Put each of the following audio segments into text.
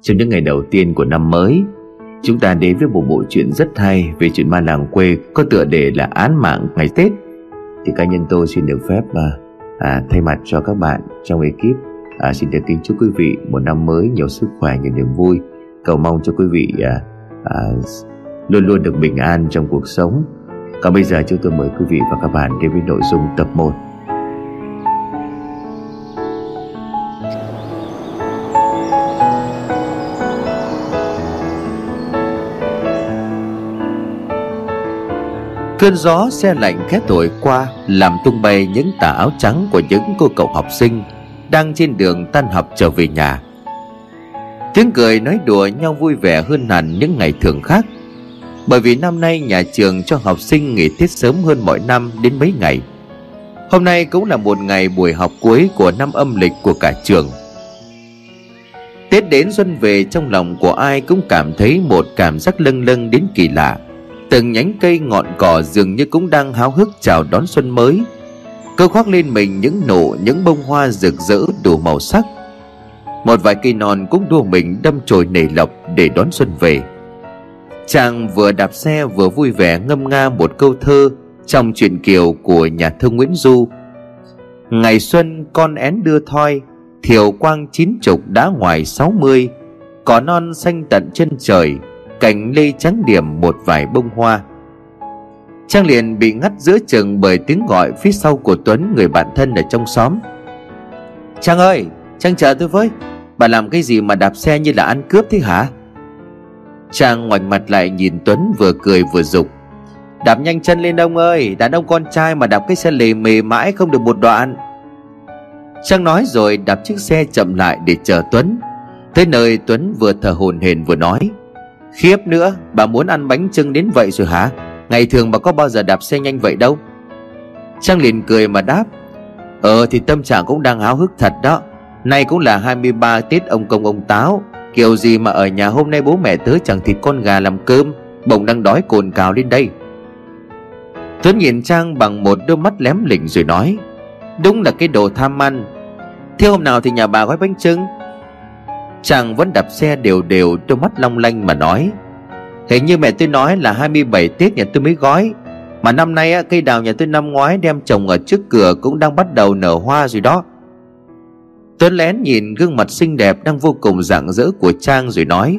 Trong những ngày đầu tiên của năm mới Chúng ta đến với một bộ truyện rất hay Về chuyện ma làng quê Có tựa đề là án mạng ngày Tết. Thì cá nhân tôi xin được phép à, à, Thay mặt cho các bạn trong ekip à, Xin được kính chúc quý vị Một năm mới nhiều sức khỏe, nhiều niềm vui. Cầu mong cho quý vị à, à, Luôn luôn được bình an trong cuộc sống. Còn bây giờ chúng tôi mời quý vị và các bạn Đến với nội dung tập 1 Cơn gió xe lạnh khét thổi qua, Làm tung bay những tà áo trắng Của những cô cậu học sinh Đang trên đường tan học trở về nhà. Tiếng cười nói đùa nhau vui vẻ hơn hẳn những ngày thường khác, Bởi vì năm nay nhà trường cho học sinh nghỉ Tết sớm hơn mọi năm đến mấy ngày. Hôm nay cũng là một ngày buổi học cuối của năm âm lịch của cả trường. Tết đến xuân về trong lòng của ai cũng cảm thấy một cảm giác lâng lâng đến kỳ lạ. Từng nhánh cây ngọn cỏ dường như cũng đang háo hức chào đón xuân mới. Cơ khoác lên mình những nụ, những bông hoa rực rỡ đủ màu sắc. Một vài cây non cũng đua mình đâm chồi nảy lộc để đón xuân về. Chàng vừa đạp xe vừa vui vẻ ngâm nga một câu thơ Trong truyện kiều của nhà thơ Nguyễn Du. Ngày xuân con én đưa thoi, Thiều quang chín chục đã ngoài sáu mươi, Cỏ non xanh tận chân trời cành lê trắng điểm một vài bông hoa. Trang liền bị ngắt giữa chừng bởi tiếng gọi phía sau của tuấn, người bạn thân ở trong xóm. Trang ơi, trang chờ tôi với. Bà làm cái gì mà đạp xe như là ăn cướp thế hả? Trang ngoảnh mặt lại nhìn tuấn vừa cười vừa dục. Đạp nhanh chân lên ông ơi, đàn ông con trai mà đạp cái xe lề mề mãi không được một đoạn. Trang nói rồi đạp chiếc xe chậm lại để chờ tuấn. Tới nơi tuấn vừa thở hồn hển vừa nói. Khiếp nữa, Bà muốn ăn bánh trưng đến vậy rồi hả? Ngày thường bà có bao giờ đạp xe nhanh vậy đâu. Trang liền cười mà đáp Ờ thì tâm trạng cũng đang háo hức thật đó. Nay cũng là 23 Tết ông công ông táo. Kiểu gì mà ở nhà hôm nay bố mẹ tớ chẳng thịt con gà làm cơm, Bỗng đang đói cồn cào lên đây. Tuấn nhìn Trang bằng một đôi mắt lém lỉnh rồi nói, Đúng là cái đồ tham ăn. Thế hôm nào thì nhà bà gói bánh trưng Chàng vẫn đạp xe đều đều đôi mắt long lanh mà nói, Hình như mẹ tôi nói là 27 Tết nhà tôi mới gói, Mà năm nay á, cây đào nhà tôi năm ngoái đem trồng ở trước cửa cũng đang bắt đầu nở hoa rồi đó. Tuấn lén nhìn gương mặt xinh đẹp đang vô cùng rạng rỡ của Trang rồi nói,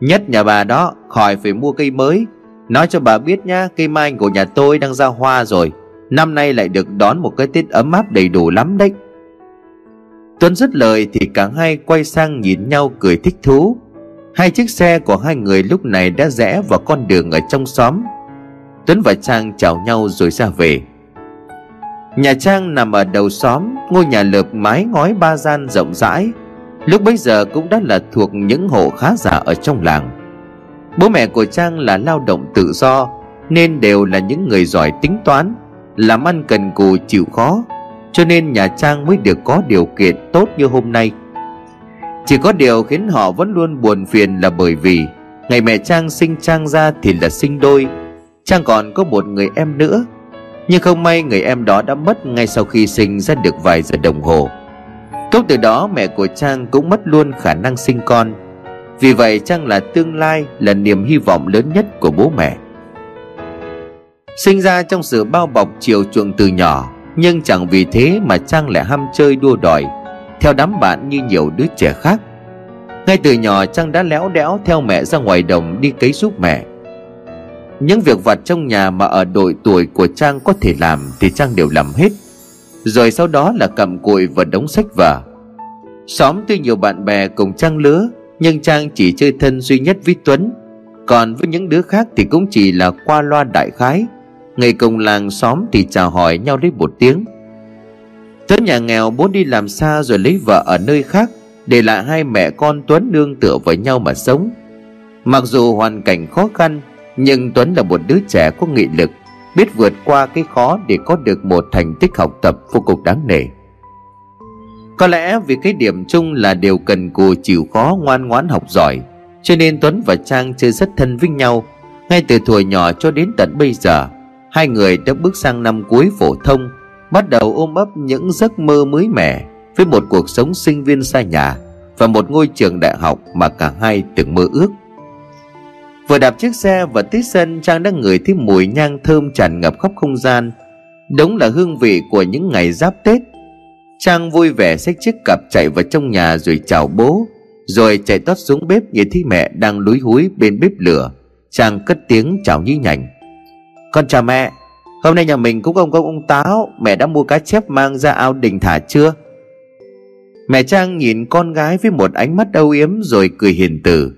Nhất nhà bà đó, khỏi phải mua cây mới. Nói cho bà biết nhá, Cây mai của nhà tôi đang ra hoa rồi. Năm nay lại được đón một cái Tết ấm áp đầy đủ lắm đấy. Tuấn dứt lời thì cả hai quay sang nhìn nhau cười thích thú. Hai chiếc xe của hai người lúc này đã rẽ vào con đường ở trong xóm. Tuấn và Trang chào nhau rồi ra về. Nhà Trang nằm ở đầu xóm, Ngôi nhà lợp mái ngói ba gian rộng rãi. Lúc bấy giờ cũng đã là thuộc những hộ khá giả ở trong làng. Bố mẹ của Trang là lao động tự do, Nên đều là những người giỏi tính toán, Làm ăn cần cù chịu khó cho nên nhà Trang mới được có điều kiện tốt như hôm nay. Chỉ có điều khiến họ vẫn luôn buồn phiền là bởi vì Ngày mẹ Trang sinh Trang ra thì là sinh đôi. Trang còn có một người em nữa, Nhưng không may người em đó đã mất ngay sau khi sinh ra được vài giờ đồng hồ. Cũng từ đó mẹ của Trang cũng mất luôn khả năng sinh con. Vì vậy Trang là tương lai, là niềm hy vọng lớn nhất của bố mẹ. Sinh ra trong sự bao bọc chiều chuộng từ nhỏ nhưng chẳng vì thế mà Trang lại ham chơi đua đòi, Theo đám bạn như nhiều đứa trẻ khác. Ngay từ nhỏ, Trang đã léo đẽo theo mẹ ra ngoài đồng đi cấy giúp mẹ. Những việc vặt trong nhà mà ở độ tuổi của Trang có thể làm Thì Trang đều làm hết. Rồi sau đó là cầm cụi và đóng sách vở. Xóm tuy nhiều bạn bè cùng Trang lứa, Nhưng Trang chỉ chơi thân duy nhất với Tuấn. Còn với những đứa khác thì cũng chỉ là qua loa đại khái. Ngày cùng làng xóm thì chào hỏi nhau lấy một tiếng. Tuấn nhà nghèo muốn đi làm xa rồi lấy vợ ở nơi khác, Để lại hai mẹ con Tuấn nương tựa với nhau mà sống. Mặc dù hoàn cảnh khó khăn, Nhưng Tuấn là một đứa trẻ có nghị lực, Biết vượt qua cái khó để có được một thành tích học tập vô cùng đáng nể. Có lẽ vì cái điểm chung là đều cần cù chịu khó ngoan ngoãn học giỏi, Cho nên Tuấn và Trang chơi rất thân với nhau, Ngay từ tuổi nhỏ cho đến tận bây giờ. Hai người đã bước sang năm cuối phổ thông, Bắt đầu ôm ấp những giấc mơ mới mẻ Với một cuộc sống sinh viên xa nhà và một ngôi trường đại học mà cả hai từng mơ ước. Vừa đạp chiếc xe và tít sân, trang đã ngửi thấy mùi nhang thơm tràn ngập khắp không gian. Đúng là hương vị của những ngày giáp tết. Trang vui vẻ xách chiếc cặp chạy vào trong nhà rồi chào bố, rồi chạy tót xuống bếp nhìn thấy mẹ đang lúi húi bên bếp lửa. Trang cất tiếng chào nhí nhảnh con chào mẹ. Hôm nay nhà mình cũng ông công ông táo. Mẹ đã mua cá chép mang ra ao đình thả chưa? Mẹ trang nhìn con gái với một ánh mắt âu yếm rồi cười hiền từ.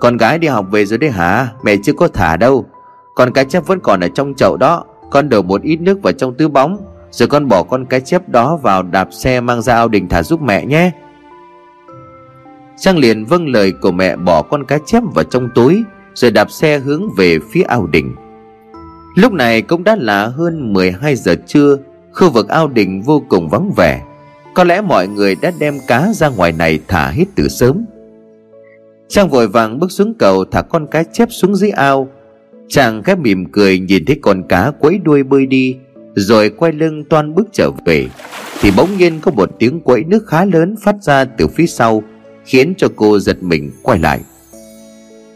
Con gái đi học về rồi đấy hả? Mẹ chưa có thả đâu. Con cá chép vẫn còn ở trong chậu đó. Con đổ một ít nước vào trong túi bóng, rồi con bỏ con cá chép đó vào đạp xe mang ra ao đình thả giúp mẹ nhé. Trang liền vâng lời của mẹ bỏ con cá chép vào trong túi, Rồi đạp xe hướng về phía ao đình. Lúc này cũng đã là hơn 12 giờ trưa, Khu vực ao đình vô cùng vắng vẻ. Có lẽ mọi người đã đem cá ra ngoài này thả hết từ sớm. Trang vội vàng bước xuống cầu thả con cá chép xuống dưới ao. Chàng khép mỉm cười nhìn thấy con cá quấy đuôi bơi đi, Rồi quay lưng toan bước trở về. Thì bỗng nhiên có một tiếng quấy nước khá lớn phát ra từ phía sau, Khiến cho cô giật mình quay lại.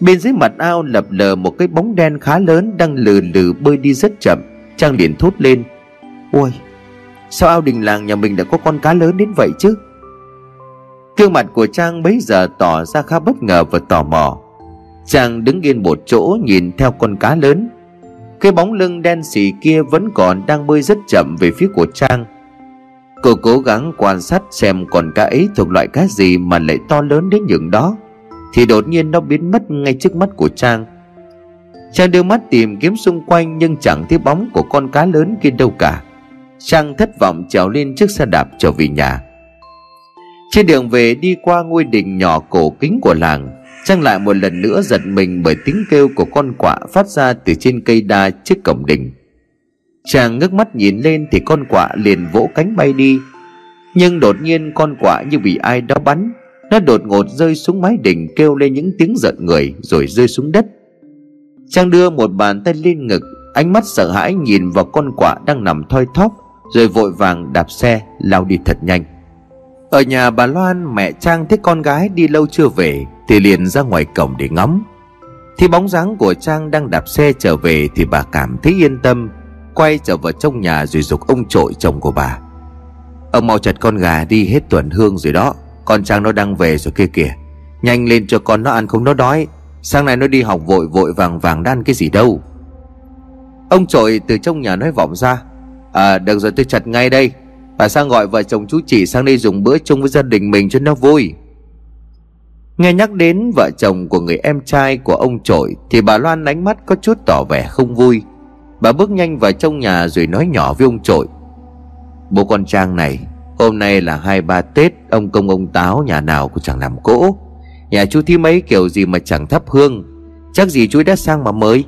Bên dưới mặt ao lập lờ một cái bóng đen khá lớn Đang lừ lừ bơi đi rất chậm. Trang liền thốt lên, Ôi, Sao ao đình làng nhà mình đã có con cá lớn đến vậy chứ? Gương mặt của Trang bấy giờ tỏ ra khá bất ngờ và tò mò. Trang đứng yên một chỗ nhìn theo con cá lớn. Cái bóng lưng đen xì kia vẫn còn đang bơi rất chậm về phía của Trang. Cô cố gắng quan sát xem con cá ấy thuộc loại cá gì mà lại to lớn đến những đó. Thì đột nhiên nó biến mất ngay trước mắt của Trang. Trang đưa mắt tìm kiếm xung quanh nhưng chẳng thấy bóng của con cá lớn kia đâu cả. Trang thất vọng trèo lên chiếc xe đạp trở về nhà. Trên đường về đi qua ngôi đình nhỏ cổ kính của làng, Trang lại một lần nữa giật mình bởi tiếng kêu của con quạ phát ra từ trên cây đa trước cổng đình. Chàng ngước mắt nhìn lên thì con quạ liền vỗ cánh bay đi. Nhưng đột nhiên con quạ như bị ai đó bắn nó đột ngột rơi xuống mái đỉnh kêu lên những tiếng giận người rồi rơi xuống đất. Trang đưa một bàn tay lên ngực, Ánh mắt sợ hãi nhìn vào con quạ đang nằm thoi thóp, Rồi vội vàng đạp xe, lao đi thật nhanh. Ở nhà bà Loan, mẹ Trang thấy con gái đi lâu chưa về Thì liền ra ngoài cổng để ngắm. Thì bóng dáng của Trang đang đạp xe trở về Thì bà cảm thấy yên tâm, quay trở vào trong nhà rồi dục ông trội chồng của bà. Ông mau chặt con gà đi, hết tuần hương rồi đó con trang nó đang về rồi kia kìa. Nhanh lên cho con nó ăn không nó đói. Sáng nay nó đi học vội vội vàng vàng đã ăn cái gì đâu. Ông trội từ trong nhà nói vọng ra. À được rồi, tôi chặt ngay đây. Bà sang gọi vợ chồng chú chị sang đây dùng bữa chung với gia đình mình cho nó vui. Nghe nhắc đến vợ chồng của người em trai của ông trội, Thì bà Loan ánh mắt có chút tỏ vẻ không vui. Bà bước nhanh vào trong nhà rồi nói nhỏ với ông trội. Bố con Trang này Hôm nay là hai ba Tết, Ông công ông táo nhà nào cũng chẳng làm cỗ. Nhà chú thí mấy kiểu gì mà chẳng thắp hương, Chắc gì chú đã sang mà mới.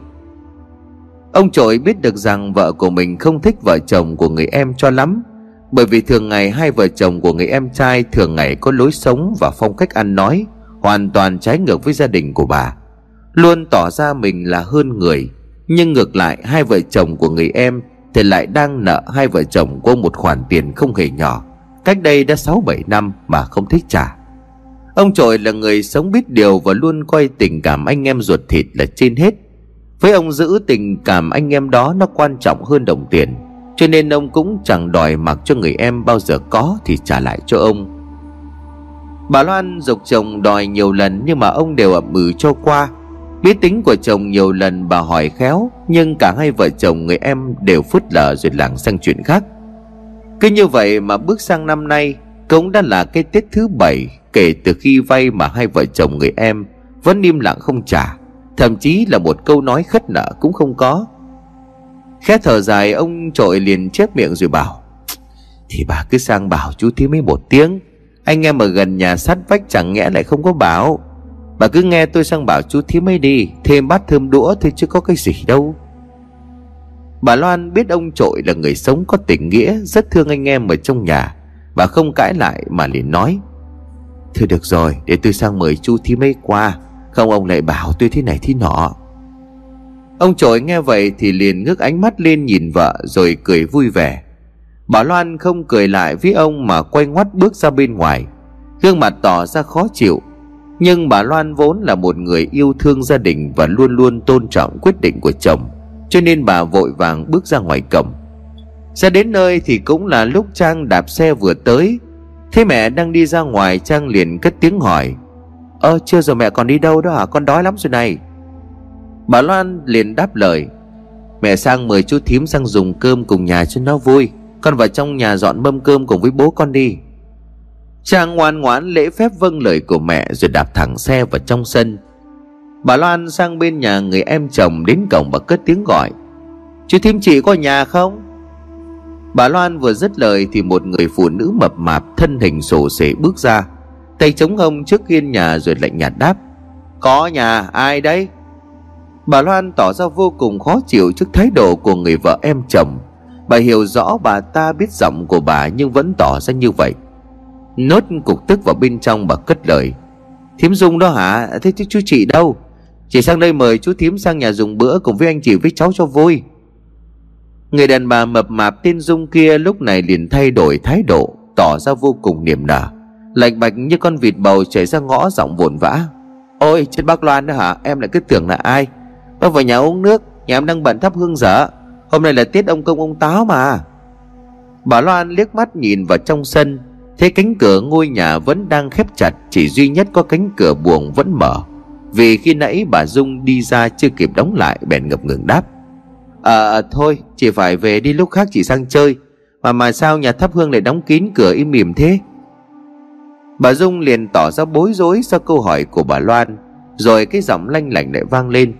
Ông trội biết được rằng vợ của mình không thích vợ chồng của người em cho lắm, Bởi vì thường ngày hai vợ chồng của người em trai thường ngày có lối sống và phong cách ăn nói Hoàn toàn trái ngược với gia đình của bà. Luôn tỏ ra mình là hơn người, nhưng ngược lại hai vợ chồng của người em Thì lại đang nợ hai vợ chồng cô một khoản tiền không hề nhỏ. Cách đây đã 6-7 năm mà không thích trả. Ông trội là người sống biết điều Và luôn coi tình cảm anh em ruột thịt là trên hết. Với ông giữ tình cảm anh em đó, Nó quan trọng hơn đồng tiền. Cho nên ông cũng chẳng đòi mặc cho người em Bao giờ có thì trả lại cho ông. Bà Loan dục chồng đòi nhiều lần Nhưng mà ông đều ậm ừ cho qua. Biết tính của chồng nhiều lần bà hỏi khéo, Nhưng cả hai vợ chồng người em đều phớt lờ rồi lảng sang chuyện khác. Cứ như vậy mà bước sang năm nay, Cũng đã là cái Tết thứ bảy, Kể từ khi vay mà hai vợ chồng người em Vẫn im lặng không trả. Thậm chí là một câu nói khất nợ cũng không có. Khẽ thở dài, ông trội liền chép miệng rồi bảo, Thì bà cứ sang bảo chú thiếu mấy một tiếng. Anh em ở gần nhà sắt vách chẳng nhẽ lại không có bảo. Bà cứ nghe tôi sang bảo chú thím ấy đi, Thêm bát thơm đũa thôi chứ có cái gì đâu. Bà Loan biết ông trội là người sống có tình nghĩa, Rất thương anh em ở trong nhà. Bà không cãi lại mà liền nói, Thôi được rồi, để tôi sang mời chú thí mấy qua. Không ông lại bảo tôi thế này thế nọ. Ông trội nghe vậy thì liền ngước ánh mắt lên nhìn vợ Rồi cười vui vẻ. Bà Loan không cười lại với ông mà quay ngoắt bước ra bên ngoài. Gương mặt tỏ ra khó chịu. Nhưng bà Loan vốn là một người yêu thương gia đình Và luôn luôn tôn trọng quyết định của chồng. Cho nên bà vội vàng bước ra ngoài cổng. Ra đến nơi thì cũng là lúc Trang đạp xe vừa tới. Thế mẹ đang đi ra ngoài, Trang liền cất tiếng hỏi. Ơ, chưa rồi mẹ còn đi đâu đó hả? Con đói lắm rồi này. Bà Loan liền đáp lời. Mẹ sang mời chú thím sang dùng cơm cùng nhà cho nó vui. Con vào trong nhà dọn mâm cơm cùng với bố con đi. Trang ngoan ngoãn lễ phép vâng lời của mẹ Rồi đạp thẳng xe vào trong sân. Bà Loan sang bên nhà người em chồng Đến cổng và cất tiếng gọi. Chú thím, chị có nhà không? Bà Loan vừa dứt lời Thì một người phụ nữ mập mạp Thân hình sổ sể bước ra. Tay chống hông trước hiên nhà rồi lạnh nhạt đáp, Có nhà, ai đấy? Bà Loan tỏ ra vô cùng khó chịu trước thái độ của người vợ em chồng. Bà hiểu rõ bà ta biết giọng của bà nhưng vẫn tỏ ra như vậy. Nốt cục tức vào bên trong bà cất lời, Thím Dung đó hả? Thế chứ chú chị đâu? Chị sang đây mời chú thím sang nhà dùng bữa Cùng với anh chị với cháu cho vui. Người đàn bà mập mạp tên Dung kia Lúc này liền thay đổi thái độ, Tỏ ra vô cùng niềm nở. Lạnh bạch như con vịt bầu chảy ra ngõ giọng vồn vã. Ôi, chết bác Loan đó hả? Em lại cứ tưởng là ai? Bác vào nhà uống nước, Nhà em đang bận thắp hương dở. Hôm nay là tiết ông công ông táo mà. Bà Loan liếc mắt nhìn vào trong sân, Thấy cánh cửa ngôi nhà vẫn đang khép chặt, Chỉ duy nhất có cánh cửa buồng vẫn mở. Vì khi nãy bà Dung đi ra chưa kịp đóng lại, Bèn ngập ngừng đáp. Ờ à thôi chị phải về đi lúc khác chị sang chơi. Mà mà sao nhà thắp hương lại đóng kín cửa im mỉm thế? Bà Dung liền tỏ ra bối rối sau câu hỏi của bà Loan, Rồi cái giọng lanh lảnh lại vang lên.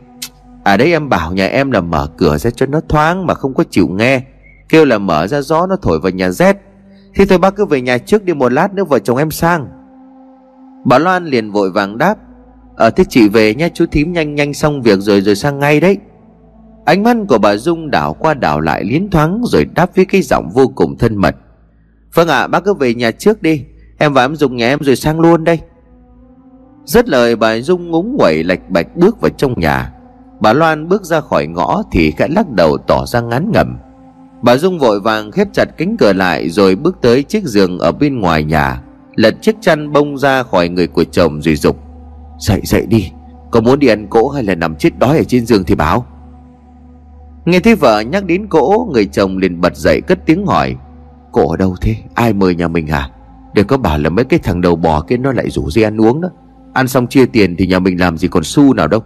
À đấy, em bảo nhà em là mở cửa ra cho nó thoáng mà không có chịu nghe. Kêu là mở ra gió nó thổi vào nhà rét Thế thôi bác cứ về nhà trước đi một lát nữa vợ chồng em sang. Bà Loan liền vội vàng đáp. Ờ thế chị về nha chú thím nhanh nhanh xong việc rồi rồi sang ngay đấy. Ánh mắt của bà Dung đảo qua đảo lại liến thoáng Rồi đáp với cái giọng vô cùng thân mật. Vâng ạ à, bác cứ về nhà trước đi. Em và em Dung nhà em rồi sang luôn đây. Rất lời bà Dung ngúng quẩy lạch bạch bước vào trong nhà. Bà Loan bước ra khỏi ngõ thì khẽ lắc đầu tỏ ra ngán ngẩm. Bà Dung vội vàng khép chặt cánh cửa lại rồi bước tới chiếc giường ở bên ngoài nhà Lật chiếc chăn bông ra khỏi người của chồng rồi dục Dậy dậy đi. Có muốn đi ăn cỗ hay là nằm chết đói ở trên giường thì bảo. Nghe thấy vợ nhắc đến cỗ, Người chồng liền bật dậy cất tiếng hỏi. Cỗ ở đâu thế? Ai mời nhà mình à? Để có bảo là mấy cái thằng đầu bò kia nó lại rủ dê ăn uống đó. Ăn xong chia tiền thì nhà mình làm gì còn xu nào đâu.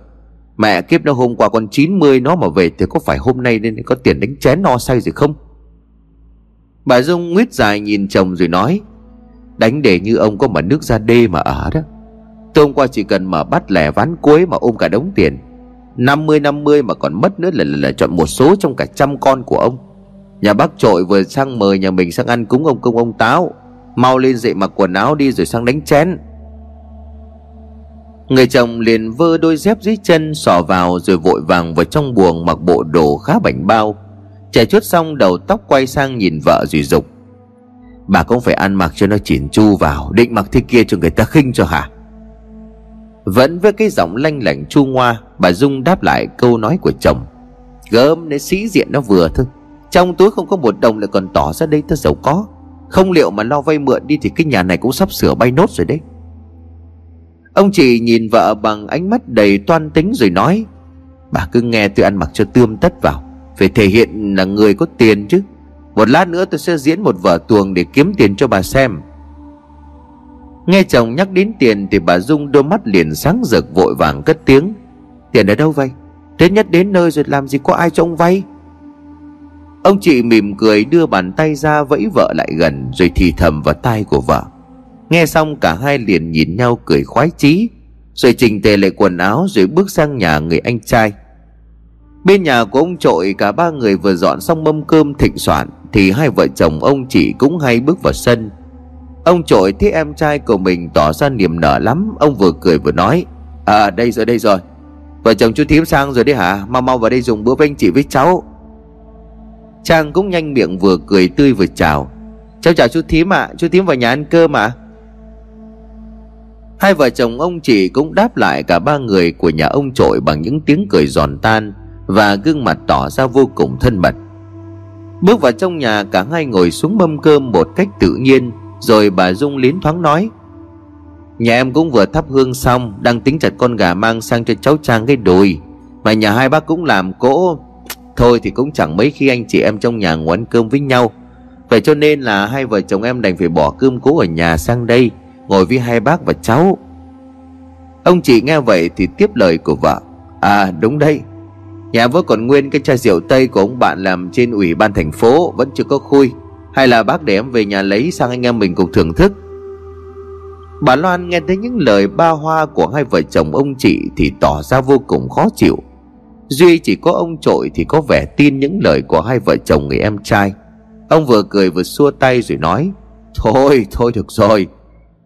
Mẹ kiếp nó hôm qua con 90 nó mà về Thì có phải hôm nay nên có tiền đánh chén no say rồi không? Bà Dung nguyết dài nhìn chồng rồi nói. Đánh để như ông có mà nước ra đê mà ở đó. Tôi hôm qua chỉ cần mở bắt lẻ ván cuối mà ôm cả đống tiền. 50-50 mà còn mất nữa là, là, là chọn một số trong cả trăm con của ông. Nhà bác trội vừa sang mời nhà mình sang ăn cúng ông công ông táo. Mau lên dậy mặc quần áo đi rồi sang đánh chén. Người chồng liền vơ đôi dép dưới chân sò vào rồi vội vàng vào trong buồng mặc bộ đồ khá bảnh bao. Trẻ chuốt xong đầu tóc quay sang nhìn vợ rồi dục. Bà cũng phải ăn mặc cho nó chỉn chu vào Định mặc thế kia cho người ta khinh cho hả? Vẫn với cái giọng lanh lảnh chu ngoa, Bà Dung đáp lại câu nói của chồng. Gớm để sĩ diện nó vừa thôi. Trong túi không có một đồng lại còn tỏ ra đây ta giàu có. Không liệu mà lo vay mượn đi Thì cái nhà này cũng sắp sửa bay nốt rồi đấy. Ông chị nhìn vợ bằng ánh mắt đầy toan tính rồi nói, Bà cứ nghe tôi ăn mặc cho tươm tất vào. Phải thể hiện là người có tiền chứ. Một lát nữa tôi sẽ diễn một vở tuồng để kiếm tiền cho bà xem. Nghe chồng nhắc đến tiền thì bà Dung đôi mắt liền sáng rực vội vàng cất tiếng. Tiền ở đâu vậy? Thế nhất đến nơi rồi làm gì có ai cho ông vay? Ông chị mỉm cười đưa bàn tay ra vẫy vợ lại gần Rồi thì thầm vào tai của vợ. Nghe xong cả hai liền nhìn nhau cười khoái chí, Rồi chỉnh tề lại quần áo rồi bước sang nhà người anh trai. Bên nhà của ông trội cả ba người vừa dọn xong mâm cơm thịnh soạn Thì hai vợ chồng ông chị cũng hay bước vào sân. Ông trội thấy em trai của mình tỏ ra niềm nở lắm Ông vừa cười vừa nói À đây rồi đây rồi Vợ chồng chú thím sang rồi đấy hả Mau mau vào đây dùng bữa với anh chị với cháu Trang cũng nhanh miệng vừa cười tươi vừa chào Cháu chào chú thím ạ à. Chú thím vào nhà ăn cơm ạ à? Hai vợ chồng ông chị cũng đáp lại cả ba người của nhà ông trội bằng những tiếng cười giòn tan và gương mặt tỏ ra vô cùng thân mật. Bước vào trong nhà, cả hai ngồi xuống mâm cơm một cách tự nhiên rồi bà Dung liến thoáng nói, Nhà em cũng vừa thắp hương xong, Đang tính chặt con gà mang sang cho cháu Trang cái đùi. Mà nhà hai bác cũng làm cỗ, Thôi thì cũng chẳng mấy khi anh chị em trong nhà ngồi ăn cơm với nhau. Vậy cho nên là hai vợ chồng em đành phải bỏ cơm cố ở nhà sang đây, Ngồi với hai bác và cháu. Ông chị nghe vậy thì tiếp lời của vợ À đúng đây Nhà vẫn còn nguyên cái chai rượu tây của ông bạn làm trên ủy ban thành phố, Vẫn chưa có khui. Hay là bác để em về nhà lấy sang anh em mình cùng thưởng thức? Bà Loan nghe thấy những lời ba hoa của hai vợ chồng ông chị Thì tỏ ra vô cùng khó chịu. Duy chỉ có ông trội thì có vẻ tin những lời của hai vợ chồng người em trai. Ông vừa cười vừa xua tay rồi nói, Thôi thôi được rồi.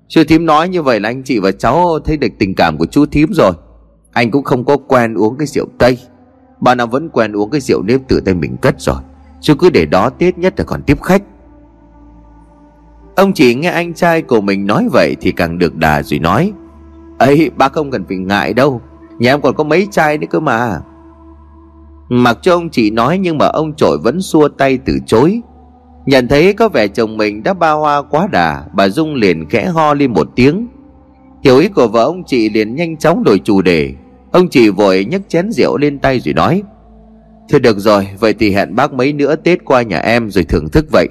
Chú thím nói như vậy là anh chị và cháu thấy được tình cảm của chú thím rồi. Anh cũng không có quen uống cái rượu Tây. Bà nào vẫn quen uống cái rượu nếp tự tay mình cất rồi. Chú cứ để đó Tết nhất là còn tiếp khách. Ông chỉ nghe anh trai của mình nói vậy Thì càng được đà rồi nói. Ấy, bác không cần phải ngại đâu. Nhà em còn có mấy chai nữa cơ mà. Mặc cho ông chị nói Nhưng mà ông trội vẫn xua tay từ chối. Nhận thấy có vẻ chồng mình đã ba hoa quá đà, Bà Dung liền khẽ ho lên một tiếng. Hiểu ý của vợ ông chị liền nhanh chóng đổi chủ đề. Ông chị vội nhấc chén rượu lên tay rồi nói. Thôi được rồi, Vậy thì hẹn bác mấy nữa Tết qua nhà em rồi thưởng thức vậy.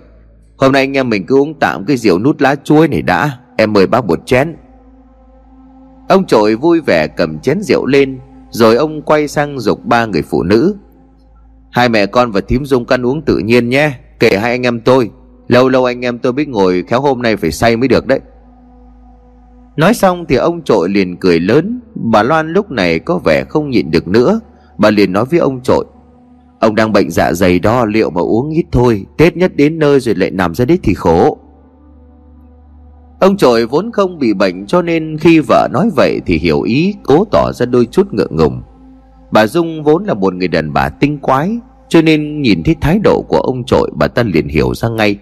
Hôm nay anh em mình cứ uống tạm cái rượu nút lá chuối này đã. Em mời bác một chén. Ông trội vui vẻ cầm chén rượu lên, Rồi ông quay sang dục ba người phụ nữ. Hai mẹ con và thím dung căn uống tự nhiên nhé, Kể hai anh em tôi. Lâu lâu anh em tôi biết ngồi khéo hôm nay phải say mới được đấy. Nói xong thì ông trội liền cười lớn. Bà Loan lúc này có vẻ không nhịn được nữa. Bà liền nói với ông trội Ông đang bệnh dạ dày đó, liệu mà uống ít thôi, Tết nhất đến nơi rồi lại nằm ra đít thì khổ. Ông trội vốn không bị bệnh cho nên khi vợ nói vậy thì hiểu ý, cố tỏ ra đôi chút ngượng ngùng. Bà Dung vốn là một người đàn bà tinh quái, Cho nên nhìn thấy thái độ của ông trội bà ta liền hiểu ra ngay.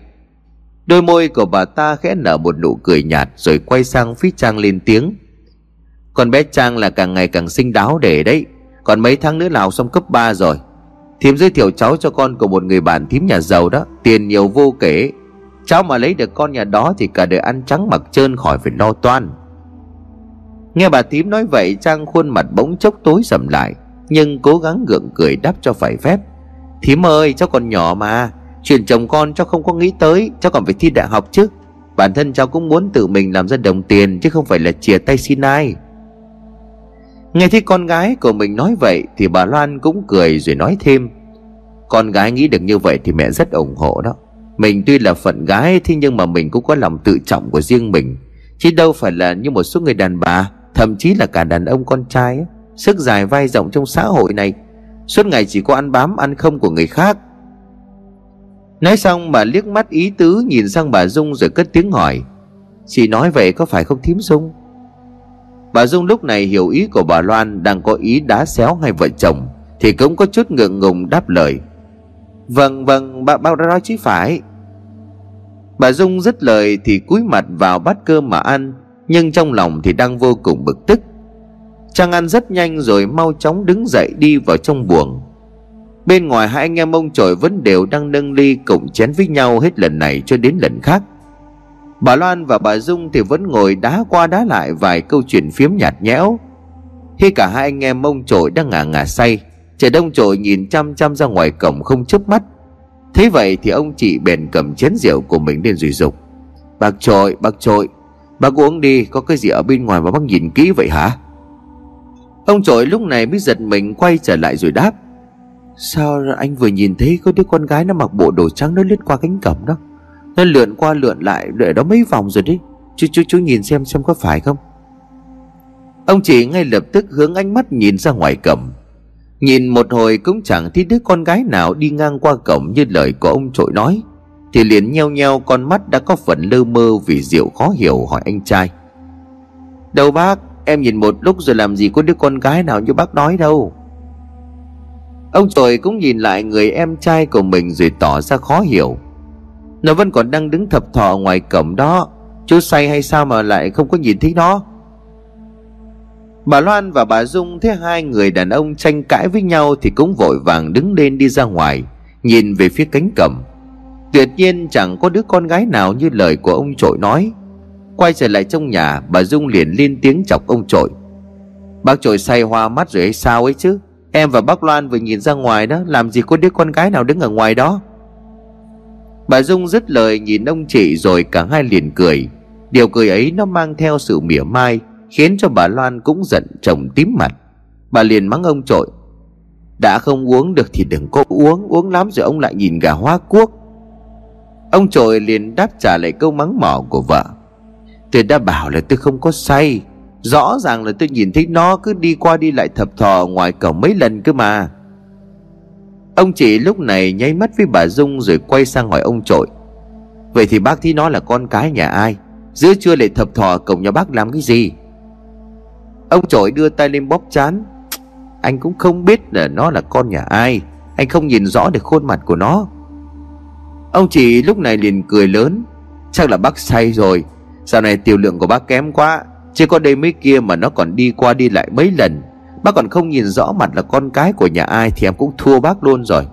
Đôi môi của bà ta khẽ nở một nụ cười nhạt Rồi quay sang phía Trang lên tiếng. Con bé Trang là càng ngày càng xinh đáo để đấy, Còn mấy tháng nữa lào xong cấp 3 rồi. Thím giới thiệu cháu cho con của một người bạn thím nhà giàu đó. Tiền nhiều vô kể. Cháu mà lấy được con nhà đó Thì cả đời ăn trắng mặc trơn khỏi phải lo toan. Nghe bà thím nói vậy, Trang khuôn mặt bỗng chốc tối sầm lại, Nhưng cố gắng gượng cười đáp cho phải phép. Thím ơi, cháu còn nhỏ mà. Chuyện chồng con cháu không có nghĩ tới, Cháu còn phải thi đại học chứ. Bản thân cháu cũng muốn tự mình làm ra đồng tiền, Chứ không phải là chia tay xin ai. Nghe thấy con gái của mình nói vậy Thì bà Loan cũng cười rồi nói thêm. Con gái nghĩ được như vậy Thì mẹ rất ủng hộ đó. Mình tuy là phận gái Thế nhưng mà mình cũng có lòng tự trọng của riêng mình. Chứ đâu phải là như một số người đàn bà Thậm chí là cả đàn ông con trai ấy, Sức dài vai rộng trong xã hội này. Suốt ngày chỉ có ăn bám ăn không của người khác. Nói xong bà liếc mắt ý tứ Nhìn sang bà Dung rồi cất tiếng hỏi. Chị nói vậy có phải không thím Dung? Bà Dung lúc này hiểu ý của bà Loan, Đang có ý đá xéo hai vợ chồng, Thì cũng có chút ngượng ngùng đáp lời. Vâng vâng bà bao nói chứ phải. Bà Dung dứt lời thì cúi mặt vào bát cơm mà ăn, Nhưng trong lòng thì đang vô cùng bực tức. Trang ăn rất nhanh rồi mau chóng đứng dậy đi vào trong buồng. Bên ngoài hai anh em ông trời vẫn đều đang nâng ly cùng chén với nhau hết lần này cho đến lần khác. Bà Loan và bà Dung thì vẫn ngồi đá qua đá lại vài câu chuyện phiếm nhạt nhẽo. Khi cả hai anh em mông trội đang ngả ngả say Trời đông trội nhìn chăm chăm ra ngoài cổng không chớp mắt. Thế vậy thì ông chị bèn cầm chén rượu của mình lên rủi dục Bác trội, bác trội Bác uống đi, có cái gì ở bên ngoài mà bác nhìn kỹ vậy hả? Ông trội lúc này mới giật mình quay trở lại rồi đáp Sao anh vừa nhìn thấy có đứa con gái nó mặc bộ đồ trắng nó lướt qua cánh cổng đó? Nó lượn qua lượn lại đợi đó mấy vòng rồi đấy Chú chú chú nhìn xem xem có phải không? Ông chị ngay lập tức hướng ánh mắt nhìn ra ngoài cổng. Nhìn một hồi cũng chẳng thấy đứa con gái nào đi ngang qua cổng như lời của ông trội nói. Thì liền nheo nheo con mắt đã có phần lơ mơ vì rượu khó hiểu hỏi anh trai. Đâu bác, Em nhìn một lúc rồi làm gì có đứa con gái nào như bác nói đâu. Ông trội cũng nhìn lại người em trai của mình rồi tỏ ra khó hiểu. Nó vẫn còn đang đứng thập thọ ngoài cổng đó. Chú say hay sao mà lại không có nhìn thấy nó? Bà Loan và bà Dung thấy hai người đàn ông tranh cãi với nhau Thì cũng vội vàng đứng lên đi ra ngoài, Nhìn về phía cánh cổng. Tuyệt nhiên chẳng có đứa con gái nào như lời của ông trội nói. Quay trở lại trong nhà, Bà Dung liền lên tiếng chọc ông trội Bác trội say hoa mắt rồi hay sao ấy chứ? Em và bác Loan vừa nhìn ra ngoài đó, Làm gì có đứa con gái nào đứng ở ngoài đó? Bà Dung dứt lời nhìn ông chị rồi cả hai liền cười. Điều cười ấy nó mang theo sự mỉa mai, Khiến cho bà Loan cũng giận chồng tím mặt. Bà liền mắng ông trội, Đã không uống được thì đừng có uống Uống lắm rồi ông lại nhìn gà hoa cuốc. Ông trội liền đáp trả lại câu mắng mỏ của vợ, Tôi đã bảo là tôi không có say, Rõ ràng là tôi nhìn thấy nó cứ đi qua đi lại thập thò ngoài cổng mấy lần cơ mà. Ông chị lúc này nháy mắt với bà Dung rồi quay sang hỏi ông trội. Vậy thì bác thấy nó là con cái nhà ai? Giữa trưa lại thập thò cổng nhà bác làm cái gì? Ông trội đưa tay lên bóp chán. Anh cũng không biết là nó là con nhà ai. Anh không nhìn rõ được khuôn mặt của nó. Ông chị lúc này liền cười lớn. Chắc là bác say rồi. Sau này tiểu lượng của bác kém quá. Chỉ có đây mấy kia mà nó còn đi qua đi lại mấy lần. Bác còn không nhìn rõ mặt là con cái của nhà ai Thì em cũng thua bác luôn rồi.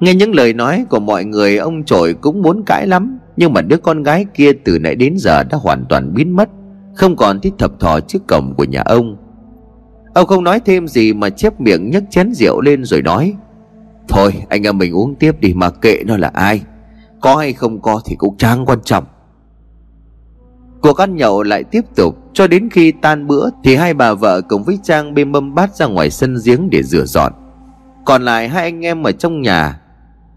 Nghe những lời nói của mọi người, Ông trội cũng muốn cãi lắm. Nhưng mà đứa con gái kia từ nãy đến giờ Đã hoàn toàn biến mất, Không còn thích thập thò trước cổng của nhà ông. Ông không nói thêm gì Mà chép miệng nhấc chén rượu lên rồi nói, Thôi, anh em mình uống tiếp đi Mà kệ nó là ai. Có hay không có thì cũng chẳng quan trọng. Cuộc ăn nhậu lại tiếp tục, Cho đến khi tan bữa Thì hai bà vợ cùng với Trang bê mâm bát ra ngoài sân giếng để rửa dọn. Còn lại hai anh em ở trong nhà,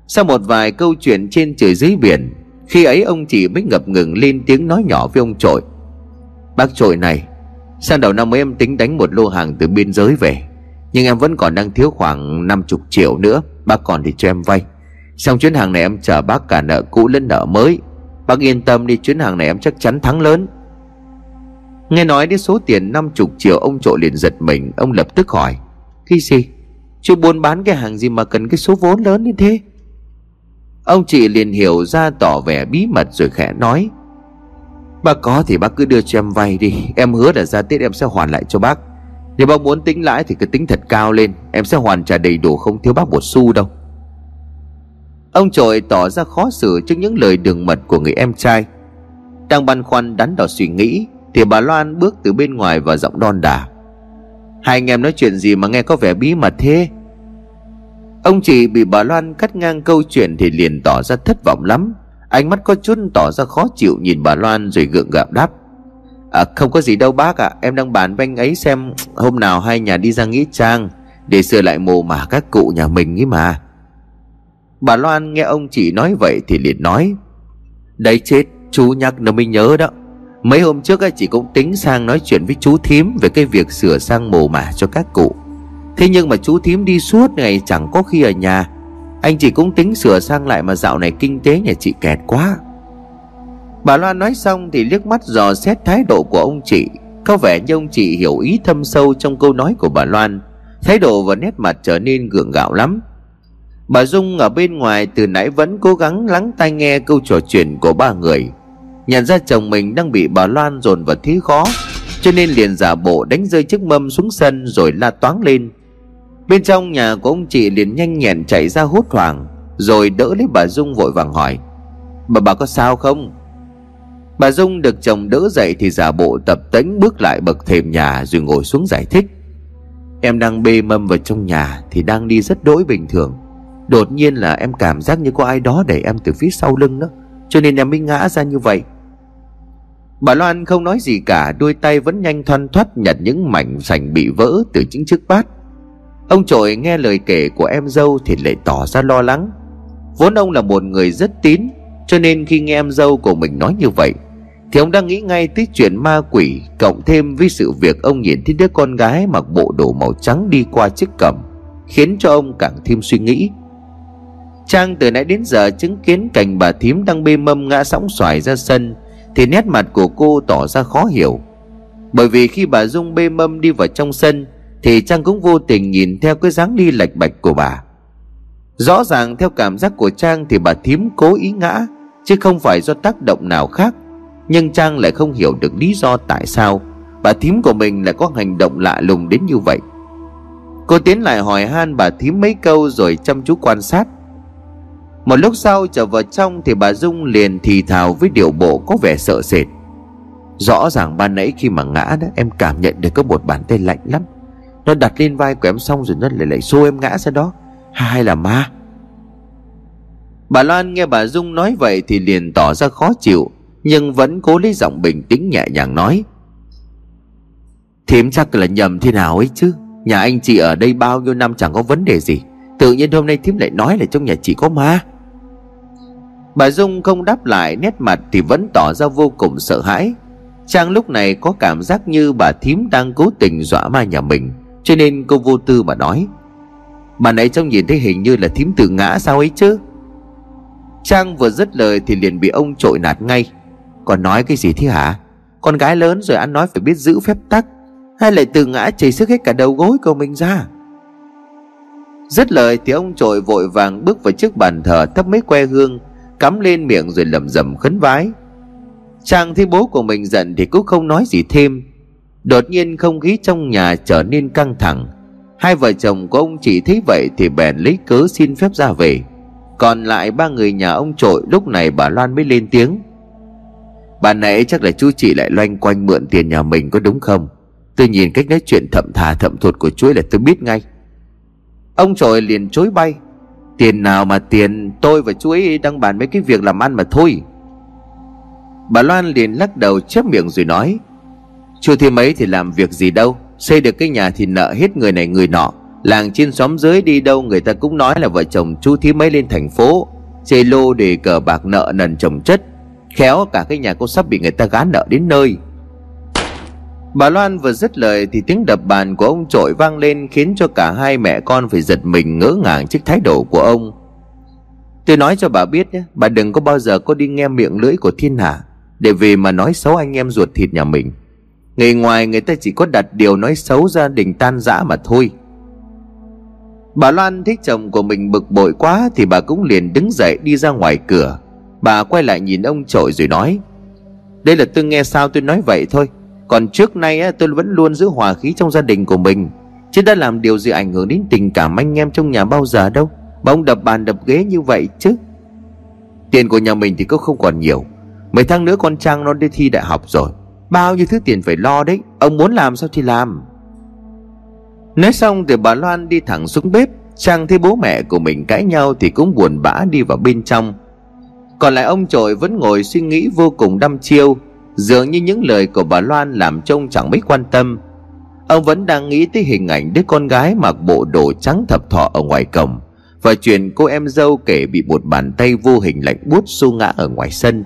Sau một vài câu chuyện trên trời dưới biển, Khi ấy ông chị mới ngập ngừng lên tiếng nói nhỏ với ông trội. Bác trội này, Sang đầu năm ấy em tính đánh một lô hàng từ biên giới về, Nhưng em vẫn còn đang thiếu khoảng 50 triệu nữa, Bác còn thì cho em vay. Xong chuyến hàng này em chờ bác cả nợ cũ lẫn nợ mới Bác yên tâm đi, chuyến hàng này em chắc chắn thắng lớn. Nghe nói đến số tiền 50 triệu, ông trội liền giật mình. Ông lập tức hỏi, Cái gì? Chưa buôn bán cái hàng gì mà cần cái số vốn lớn như thế? Ông chị liền hiểu ra tỏ vẻ bí mật rồi khẽ nói, Bác có thì bác cứ đưa cho em vay đi. Em hứa là ra tiết em sẽ hoàn lại cho bác. Nếu bác muốn tính lãi thì cứ tính thật cao lên. Em sẽ hoàn trả đầy đủ, không thiếu bác một xu đâu. Ông trội tỏ ra khó xử trước những lời đường mật của người em trai. Đang băn khoăn đắn đo suy nghĩ, Thì bà Loan bước từ bên ngoài và giọng đon đả Hai anh em nói chuyện gì mà nghe có vẻ bí mật thế? Ông chị bị bà Loan cắt ngang câu chuyện thì liền tỏ ra thất vọng lắm. Ánh mắt có chút tỏ ra khó chịu nhìn bà Loan rồi gượng gạo đáp. À không có gì đâu bác ạ à. Em đang bàn với anh ấy xem Hôm nào hai nhà đi ra Nghĩa Trang Để sửa lại mồ mả các cụ nhà mình ấy mà. Bà Loan nghe ông chị nói vậy thì liền nói Đấy chết, chú nhắc nó mới nhớ đó. Mấy hôm trước ấy, chị cũng tính sang nói chuyện với chú thím Về cái việc sửa sang mồ mả cho các cụ. Thế nhưng mà chú thím đi suốt ngày chẳng có khi ở nhà. Anh chị cũng tính sửa sang lại mà dạo này kinh tế nhà chị kẹt quá. Bà Loan nói xong thì liếc mắt dò xét thái độ của ông chị. Có vẻ như ông chị hiểu ý thâm sâu trong câu nói của bà Loan. Thái độ và nét mặt trở nên gượng gạo lắm. Bà Dung ở bên ngoài từ nãy vẫn cố gắng lắng tai nghe câu trò chuyện của ba người. Nhận ra chồng mình đang bị bà Loan dồn vào thế khó, Cho nên liền giả bộ đánh rơi chiếc mâm xuống sân rồi la toáng lên. Bên trong nhà của ông chị liền nhanh nhẹn chạy ra hốt hoảng, Rồi đỡ lấy bà Dung vội vàng hỏi, Bà bà có sao không? Bà Dung được chồng đỡ dậy thì giả bộ tập tánh bước lại bậc thềm nhà rồi ngồi xuống giải thích, Em đang bê mâm vào trong nhà thì đang đi rất đỗi bình thường. Đột nhiên là em cảm giác như có ai đó đẩy em từ phía sau lưng đó. Cho nên em mới ngã ra như vậy. Bà Loan không nói gì cả, Đôi tay vẫn nhanh thoăn thoắt nhặt những mảnh sành bị vỡ từ những chiếc bát. Ông trội nghe lời kể của em dâu thì lại tỏ ra lo lắng. Vốn ông là một người rất tín, Cho nên khi nghe em dâu của mình nói như vậy, Thì ông đang nghĩ ngay tới chuyện ma quỷ, Cộng thêm với sự việc ông nhìn thấy đứa con gái mặc bộ đồ màu trắng đi qua chiếc cẩm Khiến cho ông càng thêm suy nghĩ. Trang từ nãy đến giờ chứng kiến cảnh bà thím đang bê mâm ngã sóng xoài ra sân, Thì nét mặt của cô tỏ ra khó hiểu. Bởi vì khi bà Dung bê mâm đi vào trong sân, Thì Trang cũng vô tình nhìn theo cái dáng đi lệch bạch của bà. Rõ ràng theo cảm giác của Trang thì bà thím cố ý ngã, Chứ không phải do tác động nào khác. Nhưng Trang lại không hiểu được lý do tại sao Bà thím của mình lại có hành động lạ lùng đến như vậy. Cô tiến lại hỏi han bà thím mấy câu rồi chăm chú quan sát. Một lúc sau trở vào trong Thì bà Dung liền thì thào với điệu bộ có vẻ sợ sệt. Rõ ràng ban nãy khi mà ngã đó, Em cảm nhận được có một bàn tay lạnh lắm. Nó đặt lên vai của em xong rồi nó lại lại xô em ngã ra đó. Hay là ma? Bà Loan nghe bà Dung nói vậy Thì liền tỏ ra khó chịu, Nhưng vẫn cố lấy giọng bình tĩnh nhẹ nhàng nói. Thím chắc là nhầm thế nào ấy chứ? Nhà anh chị ở đây bao nhiêu năm chẳng có vấn đề gì. Tự nhiên hôm nay thím lại nói là trong nhà chị có ma. Bà Dung không đáp lại, Nét mặt thì vẫn tỏ ra vô cùng sợ hãi. Trang lúc này có cảm giác như bà thím đang cố tình dọa ma nhà mình, Cho nên cô vô tư mà nói, Bà nãy trông nhìn thấy hình như là thím tự ngã sao ấy chứ? Trang vừa dứt lời thì liền bị ông trội nạt ngay. Còn nói cái gì thế hả? Con gái lớn rồi ăn nói phải biết giữ phép tắc, Hay lại tự ngã chảy sức hết cả đầu gối của mình ra? Dứt lời thì ông trội vội vàng bước vào trước bàn thờ thắp mấy que hương Cắm lên miệng rồi lầm rầm khấn vái. Chàng thấy bố của mình giận thì cũng không nói gì thêm. Đột nhiên không khí trong nhà trở nên căng thẳng. Hai vợ chồng của ông chỉ thấy vậy thì bèn lấy cớ xin phép ra về. Còn lại ba người nhà ông trội lúc này bà Loan mới lên tiếng. Bà nãy chắc là chú chị lại loanh quanh mượn tiền nhà mình có đúng không? Tôi nhìn cách nói chuyện thậm thà thậm thuật của chú ấy là tôi biết ngay. Ông trội liền chối bay. Tiền nào mà tiền, Tôi và chú ấy đang bàn mấy cái việc làm ăn mà thôi. Bà Loan liền lắc đầu chép miệng rồi nói, Chú thêm ấy thì làm việc gì đâu, Xây được cái nhà thì nợ hết người này người nọ. Làng trên xóm dưới đi đâu người ta cũng nói là vợ chồng chú thím mấy lên thành phố, Chê lô để cờ bạc nợ nần chồng chất, Khéo cả cái nhà cũng sắp bị người ta gán nợ đến nơi. Bà Loan vừa dứt lời thì tiếng đập bàn của ông trội vang lên khiến cho cả hai mẹ con phải giật mình ngỡ ngàng trước thái độ của ông. Tôi nói cho bà biết nhé, bà đừng có bao giờ có đi nghe miệng lưỡi của thiên hạ để vì mà nói xấu anh em ruột thịt nhà mình. Người ngoài người ta chỉ có đặt điều nói xấu gia đình tan rã mà thôi. Bà Loan thấy chồng của mình bực bội quá thì bà cũng liền đứng dậy đi ra ngoài cửa. Bà quay lại nhìn ông trội rồi nói Đây là tôi nghe sao tôi nói vậy thôi còn trước nay tôi vẫn luôn giữ hòa khí trong gia đình của mình. Chứ đã làm điều gì ảnh hưởng đến tình cảm anh em trong nhà bao giờ đâu. Mà ông đập bàn đập ghế như vậy chứ. Tiền của nhà mình thì cũng không còn nhiều. Mấy tháng nữa con Trang nó đi thi đại học rồi. Bao nhiêu thứ tiền phải lo đấy. Ông muốn làm sao thì làm. Nói xong thì bà Loan đi thẳng xuống bếp. Trang thấy bố mẹ của mình cãi nhau Thì cũng buồn bã đi vào bên trong. Còn lại ông trội vẫn ngồi suy nghĩ vô cùng đăm chiêu. Dường như những lời của bà Loan làm trông chẳng mấy quan tâm. Ông vẫn đang nghĩ tới hình ảnh đứa con gái mặc bộ đồ trắng thập thọ ở ngoài cổng, Và chuyện cô em dâu kể bị một bàn tay vô hình lạnh buốt xô ngã ở ngoài sân.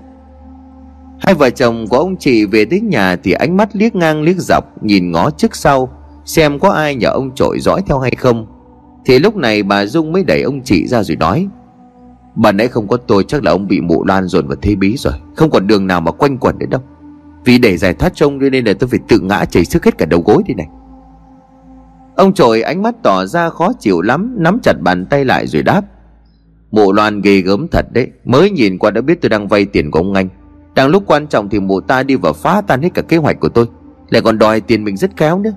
Hai vợ chồng của ông chị về đến nhà thì ánh mắt liếc ngang liếc dọc, nhìn ngó trước sau, Xem có ai nhờ ông trội dõi theo hay không. Thì lúc này bà Dung mới đẩy ông chị ra rồi nói, Bà nãy không có tôi, chắc là ông bị mụ loan dồn vào thế bí rồi, Không còn đường nào mà quanh quẩn đến đâu vì để giải thoát trông nên là tôi phải tự ngã chảy sức hết cả đầu gối đi này. Ông trội ánh mắt tỏ ra khó chịu lắm Nắm chặt bàn tay lại rồi đáp. Mụ loan ghê gớm thật đấy Mới nhìn qua đã biết tôi đang vay tiền của ông anh. Đang lúc quan trọng thì mụ ta đi vào phá tan hết cả kế hoạch của tôi. Lại còn đòi tiền mình rất khéo nữa.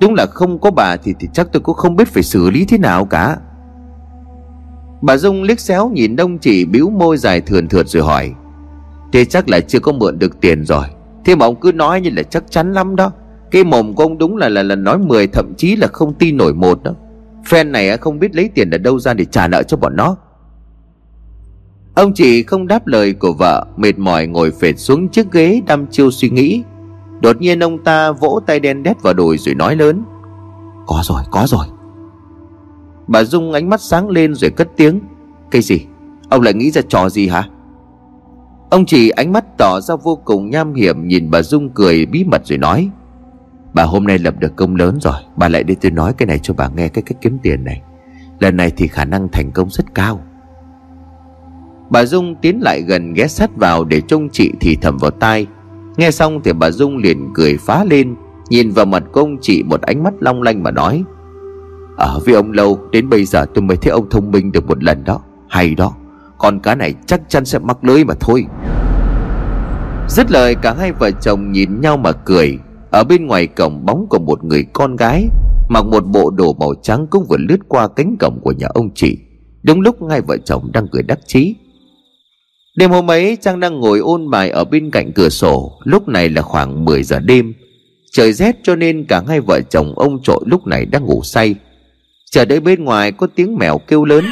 Đúng là không có bà thì, thì chắc tôi cũng không biết phải xử lý thế nào cả. Bà Dung liếc xéo nhìn đông chỉ bĩu môi dài thườn thượt rồi hỏi. Thế chắc là chưa có mượn được tiền rồi. Thế mà ông cứ nói như là chắc chắn lắm đó. Cái mồm của ông đúng là là, là nói 10 Thậm chí là không tin nổi một đó. Fan này không biết lấy tiền ở đâu ra để trả nợ cho bọn nó. Ông chị không đáp lời của vợ Mệt mỏi ngồi phệt xuống chiếc ghế đăm chiêu suy nghĩ. Đột nhiên ông ta vỗ tay đen đét vào đùi rồi nói lớn Có rồi, có rồi. Bà Dung ánh mắt sáng lên rồi cất tiếng Cái gì? Ông lại nghĩ ra trò gì hả? Ông chỉ ánh mắt tỏ ra vô cùng nham hiểm, Nhìn bà Dung cười bí mật rồi nói, Bà hôm nay lập được công lớn rồi, Bà lại đi tôi nói cái này cho bà nghe cái cách kiếm tiền này. Lần này thì khả năng thành công rất cao. Bà Dung tiến lại gần ghé sát vào để trông chị thì thầm vào tai. Nghe xong thì bà Dung liền cười phá lên, Nhìn vào mặt công chị một ánh mắt long lanh mà nói, Ở với ông lâu, đến bây giờ tôi mới thấy ông thông minh được một lần đó, Hay đó con cá này chắc chắn sẽ mắc lưới mà thôi. Dứt lời, cả hai vợ chồng nhìn nhau mà cười. Ở bên ngoài cổng bóng của một người con gái, Mặc một bộ đồ màu trắng cũng vừa lướt qua cánh cổng của nhà ông chị. Đúng lúc hai vợ chồng đang cười đắc chí. Đêm hôm ấy, Trang đang ngồi ôn bài ở bên cạnh cửa sổ. Lúc này là khoảng 10 giờ đêm. Trời rét cho nên cả hai vợ chồng ông trội lúc này đang ngủ say. Chờ đợi bên ngoài có tiếng mèo kêu lớn.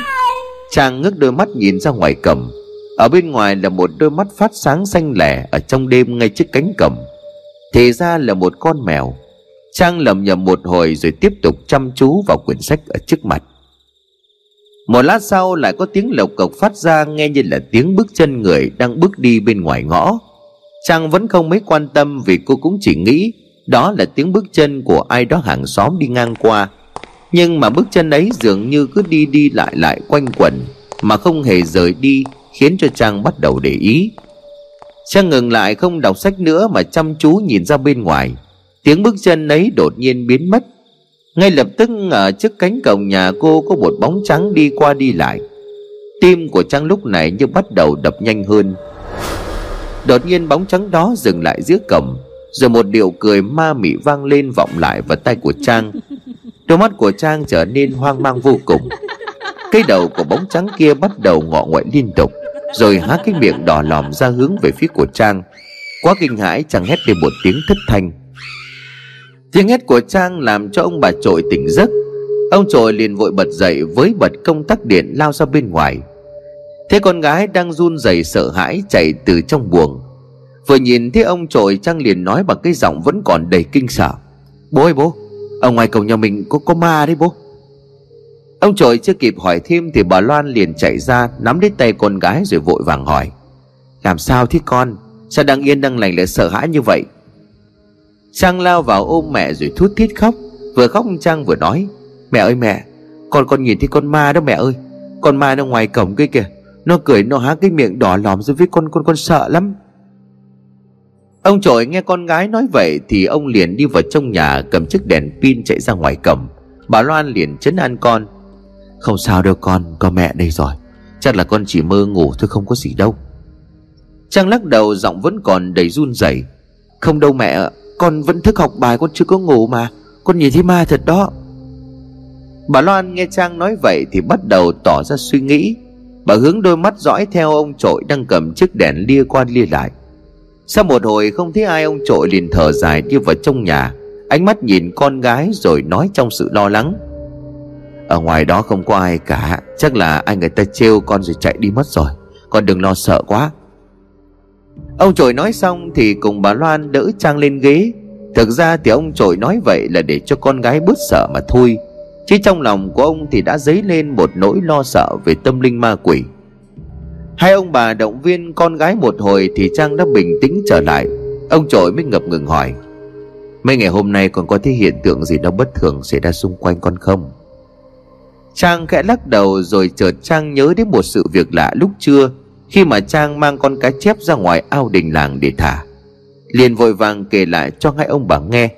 Trang ngước đôi mắt nhìn ra ngoài cầm. Ở bên ngoài là một đôi mắt phát sáng xanh lẻ Ở trong đêm ngay trước cánh cầm. Thì ra là một con mèo. Trang lầm nhầm một hồi rồi tiếp tục chăm chú vào quyển sách ở trước mặt. Một lát sau lại có tiếng lộc cộc phát ra nghe như là tiếng bước chân người đang bước đi bên ngoài ngõ. Trang vẫn không mấy quan tâm vì cô cũng chỉ nghĩ đó là tiếng bước chân của ai đó hàng xóm đi ngang qua. Nhưng mà bước chân ấy dường như cứ đi đi lại lại quanh quẩn, Mà không hề rời đi, Khiến cho Trang bắt đầu để ý. Trang ngừng lại không đọc sách nữa Mà chăm chú nhìn ra bên ngoài. Tiếng bước chân ấy đột nhiên biến mất. Ngay lập tức, ở trước cánh cổng nhà cô Có một bóng trắng đi qua đi lại. Tim của Trang lúc này như bắt đầu đập nhanh hơn. Đột nhiên bóng trắng đó dừng lại giữa cổng, rồi một điệu cười ma mị vang lên vọng lại vào tay của Trang. Đôi mắt của Trang trở nên hoang mang vô cùng. Cái đầu của bóng trắng kia bắt đầu ngọ ngoại liên tục, Rồi há cái miệng đỏ lòm ra hướng về phía của Trang. Quá kinh hãi, Trang hét lên một tiếng thất thanh. Tiếng hét của Trang làm cho ông bà trội tỉnh giấc. Ông trội liền vội bật dậy với bật công tắc điện lao ra bên ngoài. Thế con gái đang run rẩy sợ hãi chạy từ trong buồng. Vừa nhìn thấy ông trội, Trang liền nói bằng cái giọng vẫn còn đầy kinh sợ. Bố ơi, bố ở ngoài cổng nhà mình có có ma đấy bố. Ông trội chưa kịp hỏi thêm Thì bà Loan liền chạy ra, Nắm lấy tay con gái rồi vội vàng hỏi. Làm sao thế con? Sao đang yên đang lành lại sợ hãi như vậy? Trang lao vào ôm mẹ rồi thút thít khóc. Vừa khóc Trang vừa nói, Mẹ ơi mẹ, Con con nhìn thấy con ma đó mẹ ơi. Con ma nó ngoài cổng kia kìa. Nó cười, nó há cái miệng đỏ lòm rồi với con con con sợ lắm. Ông trội nghe con gái nói vậy Thì ông liền đi vào trong nhà Cầm chiếc đèn pin chạy ra ngoài cầm. Bà Loan liền chấn an con. Không sao đâu con, Có mẹ đây rồi. Chắc là con chỉ mơ ngủ thôi, không có gì đâu. Trang lắc đầu, giọng vẫn còn đầy run rẩy. Không đâu mẹ ạ. Con vẫn thức học bài, con chưa có ngủ mà. Con nhìn thấy ma thật đó. Bà Loan nghe Trang nói vậy Thì bắt đầu tỏ ra suy nghĩ. Bà hướng đôi mắt dõi theo ông trội Đang cầm chiếc đèn lia qua lia lại sau một hồi không thấy ai, ông trội liền thở dài đi vào trong nhà. Ánh mắt nhìn con gái rồi nói trong sự lo lắng. Ở ngoài đó không có ai cả, Chắc là anh người ta trêu con rồi chạy đi mất rồi. Con đừng lo sợ quá. Ông trội nói xong thì cùng bà Loan đỡ Trang lên ghế. Thực ra thì ông trội nói vậy là để cho con gái bớt sợ mà thôi. Chứ trong lòng của ông thì đã dấy lên một nỗi lo sợ về tâm linh ma quỷ. Hai ông bà động viên con gái một hồi Thì Trang đã bình tĩnh trở lại. Ông trội mới ngập ngừng hỏi, Mấy ngày hôm nay còn có thấy hiện tượng gì đó bất thường xảy ra xung quanh con không? Trang khẽ lắc đầu rồi chợt Trang nhớ đến một sự việc lạ lúc trưa, Khi mà Trang mang con cá chép ra ngoài ao đình làng để thả. Liền vội vàng kể lại cho hai ông bà nghe.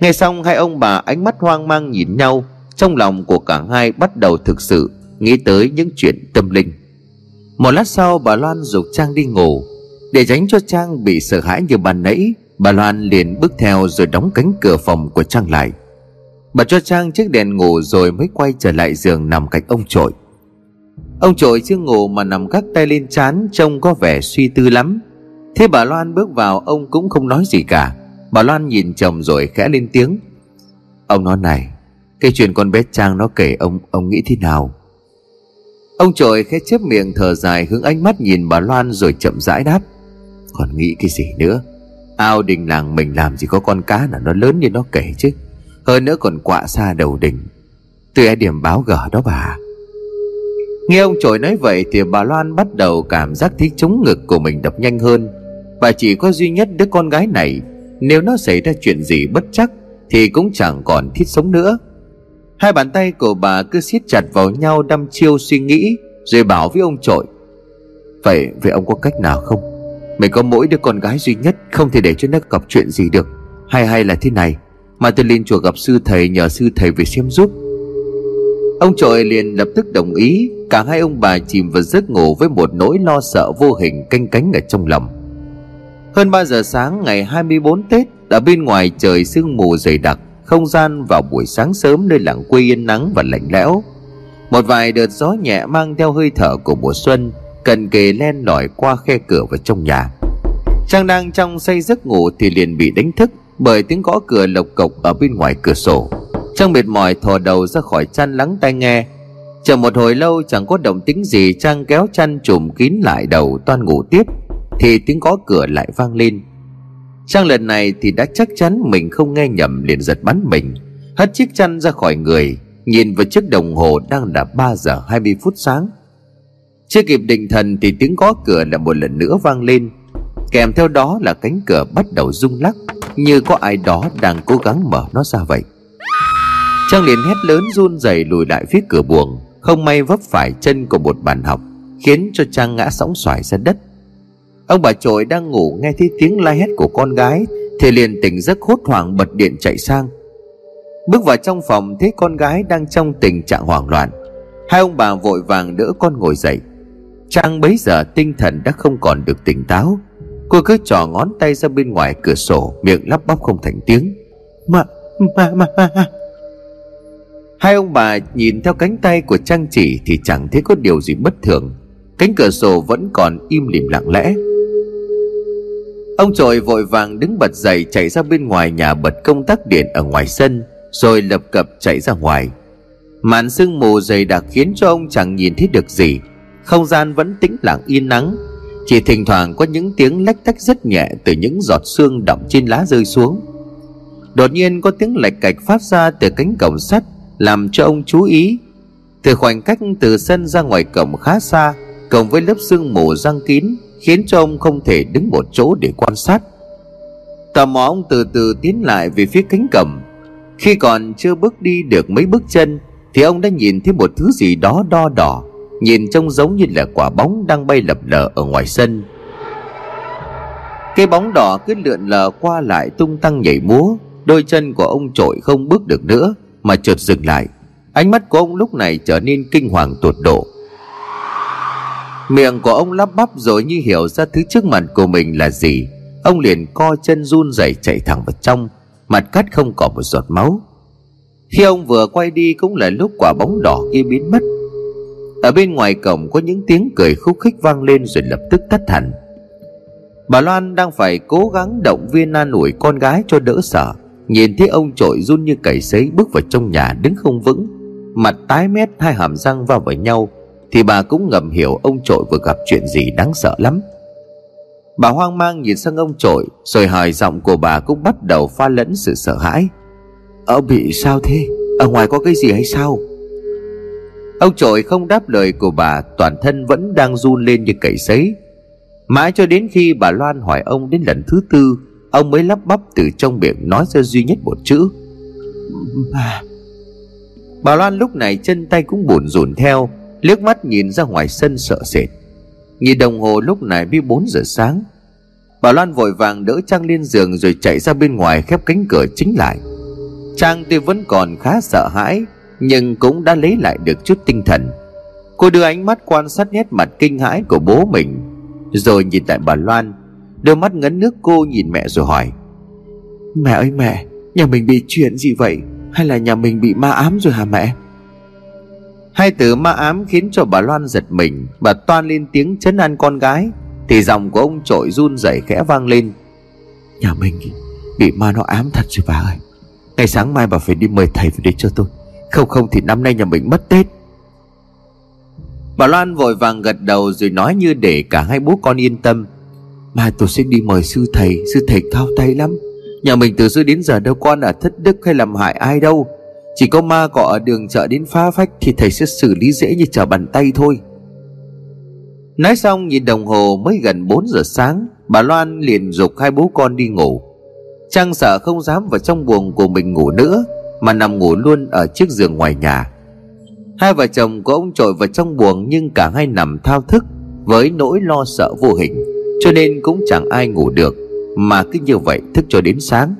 Nghe xong, hai ông bà ánh mắt hoang mang nhìn nhau, Trong lòng của cả hai bắt đầu thực sự Nghĩ tới những chuyện tâm linh một lát sau bà Loan dục Trang đi ngủ. Để tránh cho Trang bị sợ hãi như ban nãy, Bà Loan liền bước theo rồi đóng cánh cửa phòng của Trang lại. Bà cho Trang chiếc đèn ngủ rồi mới quay trở lại giường nằm cạnh ông trội Ông trội chưa ngủ mà nằm gác tay lên chán Trông có vẻ suy tư lắm. Thế bà Loan bước vào, ông cũng không nói gì cả. Bà Loan nhìn chồng rồi khẽ lên tiếng. Ông nói này, Cái chuyện con bé Trang nó kể ông Ông nghĩ thế nào? Ông trội khẽ chép miệng thở dài hướng ánh mắt nhìn bà Loan rồi chậm rãi đáp. Còn nghĩ cái gì nữa? Ao đình làng mình làm gì có con cá là nó lớn như nó kể chứ. Hơn nữa còn quạ xa đầu đình. Tôi ai điểm báo gở đó bà. Nghe ông trội nói vậy thì bà Loan bắt đầu cảm giác thấy chống ngực của mình đập nhanh hơn. Bà chỉ có duy nhất đứa con gái này. Nếu nó xảy ra chuyện gì bất chắc Thì cũng chẳng còn thiết sống nữa. Hai bàn tay của bà cứ siết chặt vào nhau đăm chiêu suy nghĩ, Rồi bảo với ông trội Vậy vậy ông có cách nào không? Mình có mỗi đứa con gái duy nhất Không thể để cho nó gặp chuyện gì được. Hay hay là thế này Mà tôi lên chùa gặp sư thầy nhờ sư thầy về xem giúp. Ông trội liền lập tức đồng ý, Cả hai ông bà chìm vào giấc ngủ Với một nỗi lo sợ vô hình canh cánh ở trong lòng. Hơn 3 giờ sáng ngày 24 Tết, Ở bên ngoài trời sương mù dày đặc không gian vào buổi sáng sớm nơi làng quê yên nắng và lạnh lẽo. Một vài đợt gió nhẹ mang theo hơi thở của mùa xuân cần kề len lỏi qua khe cửa vào trong nhà. Trang đang trong say giấc ngủ thì liền bị đánh thức bởi tiếng gõ cửa lộc cộc ở bên ngoài cửa sổ. Trang mệt mỏi thò đầu ra khỏi chăn lắng tai nghe. Chờ một hồi lâu chẳng có động tĩnh gì, trang kéo chăn trùm kín lại đầu toan ngủ tiếp, thì tiếng gõ cửa lại vang lên trang lần này thì đã chắc chắn mình không nghe nhầm liền giật bắn mình. Hất chiếc chăn ra khỏi người, nhìn vào chiếc đồng hồ đang là 3 giờ 20 phút sáng. Chưa kịp định thần thì tiếng gõ cửa lại một lần nữa vang lên. Kèm theo đó là cánh cửa bắt đầu rung lắc, như có ai đó đang cố gắng mở nó ra vậy. Trang liền hét lớn run rẩy lùi lại phía cửa buồng, không may vấp phải chân của một bàn học, khiến cho trang ngã sóng xoài ra đất ông bà trội đang ngủ nghe thấy tiếng la hét của con gái, thì liền tỉnh giấc hốt hoảng bật điện chạy sang. Bước vào trong phòng, thấy con gái đang trong tình trạng hoảng loạn. Hai ông bà vội vàng đỡ con ngồi dậy. Trang bấy giờ tinh thần đã không còn được tỉnh táo. Cô cứ trò ngón tay ra bên ngoài cửa sổ, miệng lắp bắp không thành tiếng. Mà mà mà mà hai ông bà nhìn theo cánh tay của trang chỉ thì chẳng thấy có điều gì bất thường. Cánh cửa sổ vẫn còn im lìm lặng lẽ ông trội vội vàng đứng bật dậy chạy ra bên ngoài nhà bật công tắc điện ở ngoài sân, rồi lập cập chạy ra ngoài. Màn sương mù dày đặc khiến cho ông chẳng nhìn thấy được gì. Không gian vẫn tĩnh lặng, yên nắng. Chỉ thỉnh thoảng có những tiếng lách tách rất nhẹ từ những giọt sương đọng trên lá rơi xuống. Đột nhiên có tiếng lạch cạch phát ra từ cánh cổng sắt, làm cho ông chú ý. Từ khoảng cách từ sân ra ngoài cổng khá xa cộng với lớp sương mù răng kín khiến cho ông không thể đứng một chỗ để quan sát. Tò mò ông từ từ tiến lại về phía cánh cầm. khi còn chưa bước đi được mấy bước chân, thì ông đã nhìn thấy một thứ gì đó đo đỏ, nhìn trông giống như là quả bóng đang bay lập lờ ở ngoài sân. Cái bóng đỏ cứ lượn lờ qua lại tung tăng nhảy múa, đôi chân của ông trội không bước được nữa mà chợt dừng lại. Ánh mắt của ông lúc này trở nên kinh hoàng tột độ miệng của ông lắp bắp rồi như hiểu ra thứ trước mặt của mình là gì. Ông liền co chân run rẩy chạy thẳng vào trong, mặt cắt không có một giọt máu. Khi ông vừa quay đi cũng là lúc quả bóng đỏ kia biến mất. Ở bên ngoài cổng có những tiếng cười khúc khích vang lên rồi lập tức tắt hẳn. Bà loan đang phải cố gắng động viên an ủi con gái cho đỡ sợ. Nhìn thấy ông trội run như cầy sấy bước vào trong nhà đứng không vững, mặt tái mét hai hàm răng vào với nhau thì bà cũng ngầm hiểu ông trội vừa gặp chuyện gì đáng sợ lắm. Bà hoang mang nhìn sang ông trội, rồi hỏi giọng của bà cũng bắt đầu pha lẫn sự sợ hãi. Ông bị sao thế? Ở ngoài có cái gì hay sao? Ông trội không đáp lời của bà, toàn thân vẫn đang run lên như cầy sấy. Mãi cho đến khi bà loan hỏi ông đến lần thứ tư, ông mới lắp bắp từ trong miệng nói ra duy nhất một chữ. Bà. Bà loan lúc này chân tay cũng buồn rủn theo liếc mắt nhìn ra ngoài sân sợ sệt. Nhìn đồng hồ lúc này mới 4 giờ sáng. Bà loan vội vàng đỡ trang lên giường rồi chạy ra bên ngoài khép cánh cửa chính lại. Trang tuy vẫn còn khá sợ hãi, nhưng cũng đã lấy lại được chút tinh thần. Cô đưa ánh mắt quan sát nét mặt kinh hãi của bố mình, rồi nhìn lại bà loan, đôi mắt ngấn nước cô nhìn mẹ rồi hỏi, mẹ ơi mẹ, nhà mình bị chuyện gì vậy? Hay là nhà mình bị ma ám rồi hả mẹ? Hai từ ma ám khiến cho bà loan giật mình. Bà toan lên tiếng chấn an con gái. Thì giọng của ông trội run rẩy khẽ vang lên. Nhà mình bị ma nó ám thật rồi bà ơi. Ngày sáng mai bà phải đi mời thầy về đây cho tôi. Không không thì năm nay nhà mình mất tết. Bà loan vội vàng gật đầu rồi nói như để cả hai bố con yên tâm. Mai tôi sẽ đi mời sư thầy. Sư thầy cao tay lắm. Nhà mình từ xưa đến giờ đâu con là thất đức hay làm hại ai đâu chỉ có ma cọ ở đường chợ đến phá phách Thì thầy sẽ xử lý dễ như trở bàn tay thôi. Nói xong, nhìn đồng hồ mới gần 4 giờ sáng, Bà Loan liền dục hai bố con đi ngủ. Trang sợ không dám vào trong buồng của mình ngủ nữa, Mà nằm ngủ luôn ở chiếc giường ngoài nhà. Hai vợ chồng của ông trội vào trong buồng Nhưng cả hai nằm thao thức Với nỗi lo sợ vô hình, Cho nên cũng chẳng ai ngủ được, Mà cứ như vậy thức cho đến sáng.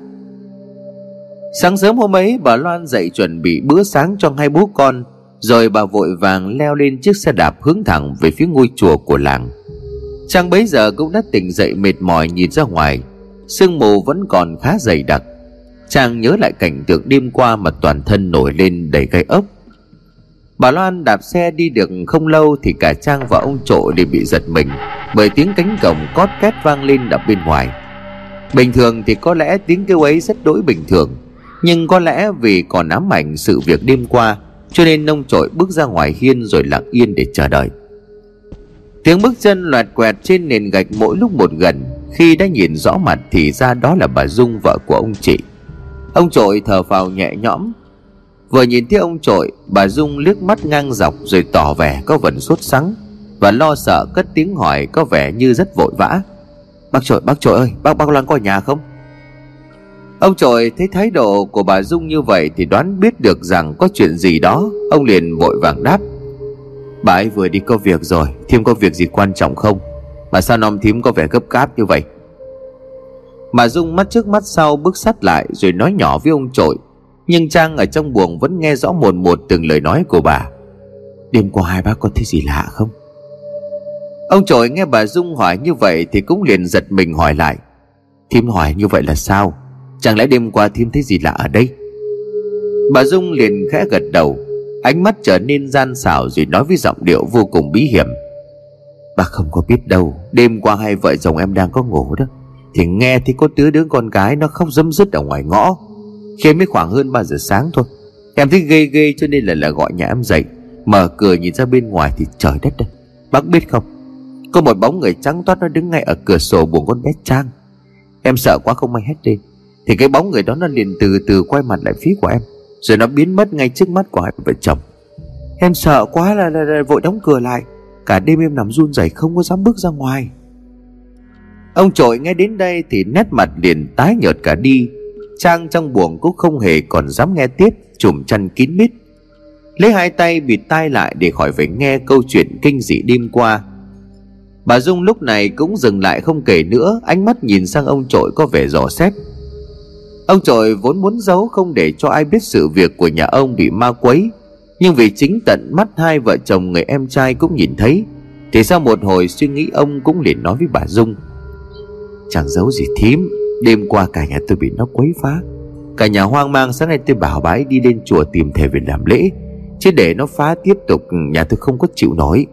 Sáng sớm hôm ấy, bà Loan dậy chuẩn bị bữa sáng cho hai bố con, Rồi bà vội vàng leo lên chiếc xe đạp hướng thẳng về phía ngôi chùa của làng. Trang bấy giờ cũng đã tỉnh dậy mệt mỏi nhìn ra ngoài, Sương mù vẫn còn khá dày đặc. Trang nhớ lại cảnh tượng đêm qua mà toàn thân nổi lên đầy gai ốc. Bà Loan đạp xe đi được không lâu Thì cả Trang và ông trội đều bị giật mình Bởi tiếng cánh cổng cót két vang lên ở bên ngoài. Bình thường thì có lẽ tiếng kêu ấy rất đối bình thường nhưng có lẽ vì còn ám ảnh sự việc đêm qua, Cho nên nông trội bước ra ngoài hiên rồi lặng yên để chờ đợi. Tiếng bước chân loạt quẹt trên nền gạch mỗi lúc một gần. Khi đã nhìn rõ mặt thì ra đó là bà Dung, vợ của ông chị. Ông trội thở phào nhẹ nhõm. Vừa nhìn thấy ông trội, Bà Dung liếc mắt ngang dọc Rồi tỏ vẻ có vần sốt sắng Và lo sợ cất tiếng hỏi có vẻ như rất vội vã. Bác trội bác trội ơi, Bác bác Loan có nhà không? Ông trội thấy thái độ của bà Dung như vậy Thì đoán biết được rằng có chuyện gì đó. Ông liền vội vàng đáp. Bà ấy vừa đi có việc rồi Thím có việc gì quan trọng không? Mà sao nom thím có vẻ gấp gáp như vậy? Bà Dung mắt trước mắt sau, bước sát lại Rồi nói nhỏ với ông trội Nhưng Trang ở trong buồng vẫn nghe rõ một một từng lời nói của bà. Đêm qua hai bác có thấy gì lạ không? Ông trội nghe bà Dung hỏi như vậy Thì cũng liền giật mình hỏi lại. Thím hỏi như vậy là sao? Chẳng lẽ đêm qua thêm thấy gì lạ ở đây? Bà Dung liền khẽ gật đầu, Ánh mắt trở nên gian xảo Rồi nói với giọng điệu vô cùng bí hiểm. Bà không có biết đâu, Đêm qua hai vợ chồng em đang có ngủ đó. Thì nghe thì có đứa đứa con gái Nó khóc dâm dứt ở ngoài ngõ Khi mới khoảng hơn 3 giờ sáng thôi. Em thấy ghê ghê cho nên là là gọi nhà em dậy. Mở cửa nhìn ra bên ngoài thì trời đất đây Bác biết không? Có một bóng người trắng toát nó đứng ngay ở cửa sổ buồng con bé Trang. Em sợ quá không may hết đi thì cái bóng người đó nó liền từ từ quay mặt lại phía của em. Rồi nó biến mất ngay trước mắt của hai vợ chồng. Em sợ quá là, là, là vội đóng cửa lại. Cả đêm em nằm run rẩy không có dám bước ra ngoài. Ông trội nghe đến đây thì nét mặt liền tái nhợt cả đi. Trang trong buồng cũng không hề còn dám nghe tiếp Chùm chăn kín mít. Lấy hai tay bịt tai lại để khỏi phải nghe câu chuyện kinh dị đêm qua. Bà Dung lúc này cũng dừng lại không kể nữa Ánh mắt nhìn sang ông trội có vẻ dò xét. Ông trội vốn muốn giấu không để cho ai biết sự việc của nhà ông bị ma quấy. Nhưng vì chính tận mắt hai vợ chồng người em trai cũng nhìn thấy, Thì sau một hồi suy nghĩ ông cũng liền nói với bà Dung, Chẳng giấu gì thím, Đêm qua cả nhà tôi bị nó quấy phá. Cả nhà hoang mang, sáng nay tôi bảo bà ấy đi lên chùa tìm thầy về làm lễ, Chứ để nó phá tiếp tục, nhà tôi không có chịu nổi.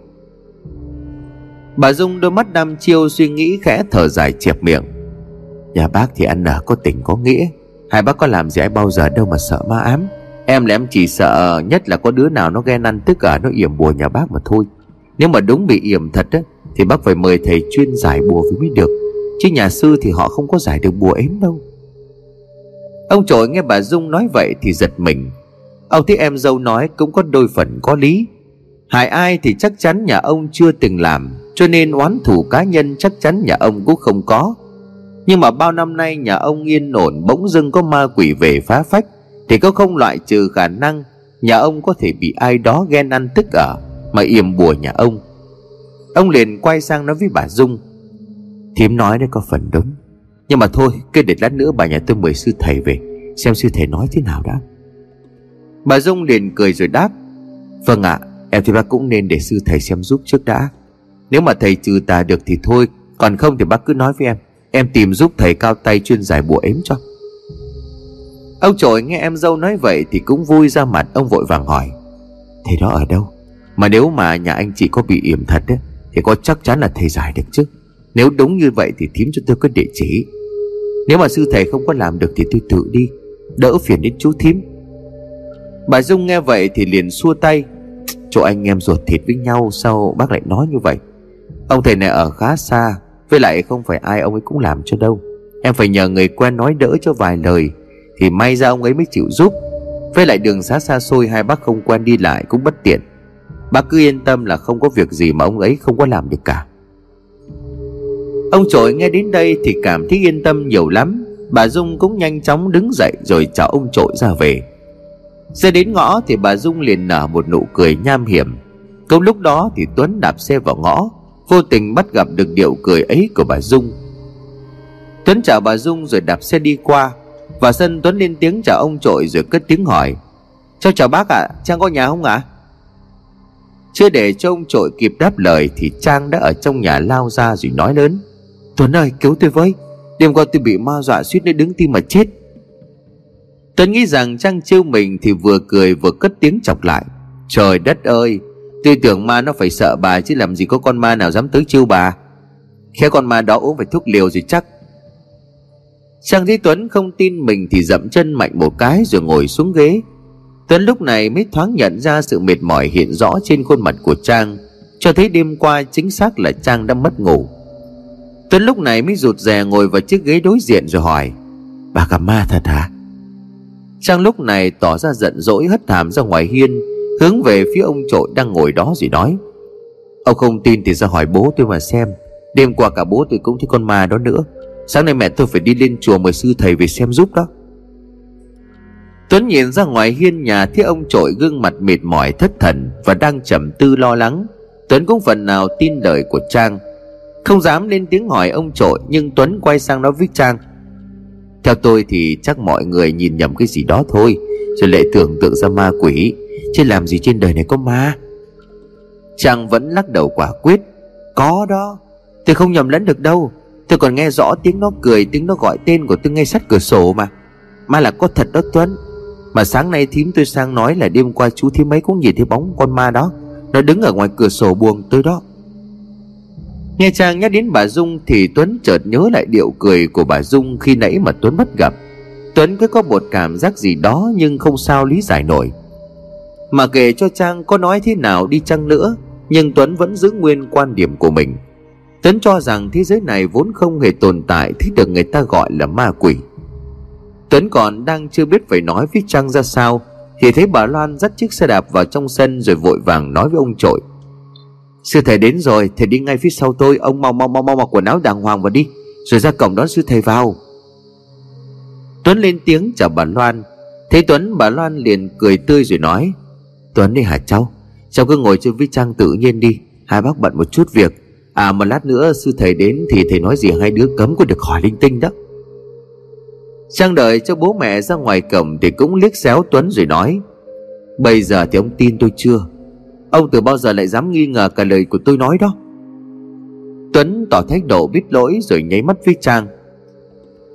Bà Dung đôi mắt đăm chiêu suy nghĩ khẽ thở dài chẹp miệng, Nhà bác thì ăn nở có tình có nghĩa. Hai bác có làm gì ai bao giờ đâu mà sợ ma ám. Em là em chỉ sợ nhất là có đứa nào nó ghen ăn tức cả nó yểm bùa nhà bác mà thôi. Nếu mà đúng bị yểm thật á, Thì bác phải mời thầy chuyên giải bùa mới được. Chứ nhà sư thì họ không có giải được bùa ếm đâu. Ông trội nghe bà Dung nói vậy thì giật mình. Ông thấy em dâu nói cũng có đôi phần có lý. Hại ai thì chắc chắn nhà ông chưa từng làm, Cho nên oán thủ cá nhân chắc chắn nhà ông cũng không có. Nhưng mà bao năm nay nhà ông yên ổn, bỗng dưng có ma quỷ về phá phách, Thì có không loại trừ khả năng Nhà ông có thể bị ai đó ghen ăn tức ở, Mà yểm bùa nhà ông. Ông liền quay sang nói với bà Dung, Thím nói đấy có phần đúng, Nhưng mà thôi, cứ để lát nữa bà nhà tôi mời sư thầy về, Xem sư thầy nói thế nào đã. Bà Dung liền cười rồi đáp Vâng ạ, Em thì bác cũng nên để sư thầy xem giúp trước đã. Nếu mà thầy trừ tà được thì thôi, Còn không thì bác cứ nói với em. Em tìm giúp thầy cao tay chuyên giải bùa ếm cho. Ông trội nghe em dâu nói vậy Thì cũng vui ra mặt ông vội vàng hỏi Thầy đó ở đâu? Mà nếu mà nhà anh chị có bị yểm thật ấy, Thì có chắc chắn là thầy giải được chứ? Nếu đúng như vậy thì thím cho tôi có địa chỉ. Nếu mà sư thầy không có làm được Thì tôi tự đi Đỡ phiền đến chú thím. Bà Dung nghe vậy thì liền xua tay Chỗ anh em ruột thịt với nhau Sao bác lại nói như vậy? Ông thầy này ở khá xa với lại không phải ai ông ấy cũng làm cho đâu. Em phải nhờ người quen nói đỡ cho vài lời, Thì may ra ông ấy mới chịu giúp. Với lại đường xá xa xôi Hai bác không quen đi lại cũng bất tiện. Bác cứ yên tâm là không có việc gì Mà ông ấy không có làm được cả. Ông trội nghe đến đây Thì cảm thấy yên tâm nhiều lắm. Bà Dung cũng nhanh chóng đứng dậy Rồi chào ông trội ra về. Xe đến ngõ thì bà Dung liền nở một nụ cười nham hiểm. Câu lúc đó thì Tuấn đạp xe vào ngõ. Vô tình bắt gặp được điệu cười ấy của bà Dung Tuấn chào bà Dung rồi đạp xe đi qua Và sân Tuấn lên tiếng chào ông trội rồi cất tiếng hỏi Cháu chào bác ạ, à, Trang có nhà không ạ? À? Chưa để cho ông trội kịp đáp lời Thì Trang đã ở trong nhà lao ra rồi nói lớn Tuấn ơi cứu tôi với Đêm qua tôi bị ma dọa suýt nữa đứng tim mà chết Tuấn nghĩ rằng Trang trêu mình thì vừa cười vừa cất tiếng chọc lại Trời đất ơi Tôi tưởng ma nó phải sợ bà Chứ làm gì có con ma nào dám tới chiêu bà. Khéo con ma đó uống phải thuốc liều rồi chắc. Trang thấy Tuấn không tin mình Thì dậm chân mạnh một cái rồi ngồi xuống ghế. Tuấn lúc này mới thoáng nhận ra sự mệt mỏi hiện rõ trên khuôn mặt của Trang, Cho thấy đêm qua chính xác là Trang đã mất ngủ. Tuấn lúc này mới rụt rè ngồi vào chiếc ghế đối diện rồi hỏi, Bà gặp ma thật hả? Trang lúc này tỏ ra giận dỗi hất thảm ra ngoài hiên Hướng về phía ông trội đang ngồi đó rồi nói. Ông không tin thì ra hỏi bố tôi mà xem. Đêm qua cả bố tôi cũng thấy con ma đó nữa. Sáng nay mẹ tôi phải đi lên chùa mời sư thầy về xem giúp đó. Tuấn nhìn ra ngoài hiên nhà thấy ông trội gương mặt mệt mỏi, thất thần Và đang trầm tư lo lắng. Tuấn cũng phần nào tin lời của Trang. Không dám lên tiếng hỏi ông trội, Nhưng Tuấn quay sang nói với Trang. Theo tôi thì chắc mọi người nhìn nhầm cái gì đó thôi, Rồi lại tưởng tượng ra ma quỷ. Chứ làm gì trên đời này có ma? Chàng vẫn lắc đầu quả quyết. Có đó, Tôi không nhầm lẫn được đâu. Tôi còn nghe rõ tiếng nó cười, Tiếng nó gọi tên của tôi ngay sát cửa sổ mà. Ma là có thật đó Tuấn. Mà sáng nay thím tôi sang nói là đêm qua chú thím ấy cũng nhìn thấy bóng con ma đó. Nó đứng ở ngoài cửa sổ buồng tôi đó. Nghe chàng nhắc đến bà Dung Thì Tuấn chợt nhớ lại điệu cười của bà Dung Khi nãy mà Tuấn mất gặp. Tuấn cứ có một cảm giác gì đó Nhưng không sao lý giải nổi. Mà kể cho Trang có nói thế nào đi chăng nữa, Nhưng Tuấn vẫn giữ nguyên quan điểm của mình. Tuấn cho rằng thế giới này vốn không hề tồn tại Thích được người ta gọi là ma quỷ. Tuấn còn đang chưa biết phải nói với Trang ra sao, Thì thấy bà Loan dắt chiếc xe đạp vào trong sân Rồi vội vàng nói với ông trội Sư thầy đến rồi, Thầy đi ngay phía sau tôi, Ông mau mau mau mau mặc quần áo đàng hoàng vào đi, Rồi ra cổng đón sư thầy vào. Tuấn lên tiếng chào bà Loan. Thấy Tuấn, bà Loan liền cười tươi rồi nói Tuấn đi hả cháu? Cháu cứ ngồi chơi với Trang tự nhiên đi. Hai bác bận một chút việc. À mà lát nữa sư thầy đến Thì thầy nói gì hai đứa cấm có được hỏi linh tinh đó. Trang đợi cho bố mẹ ra ngoài cổng Thì cũng liếc xéo Tuấn rồi nói, Bây giờ thì ông tin tôi chưa? Ông từ bao giờ lại dám nghi ngờ cả lời của tôi nói đó? Tuấn tỏ thái độ biết lỗi rồi nháy mắt với Trang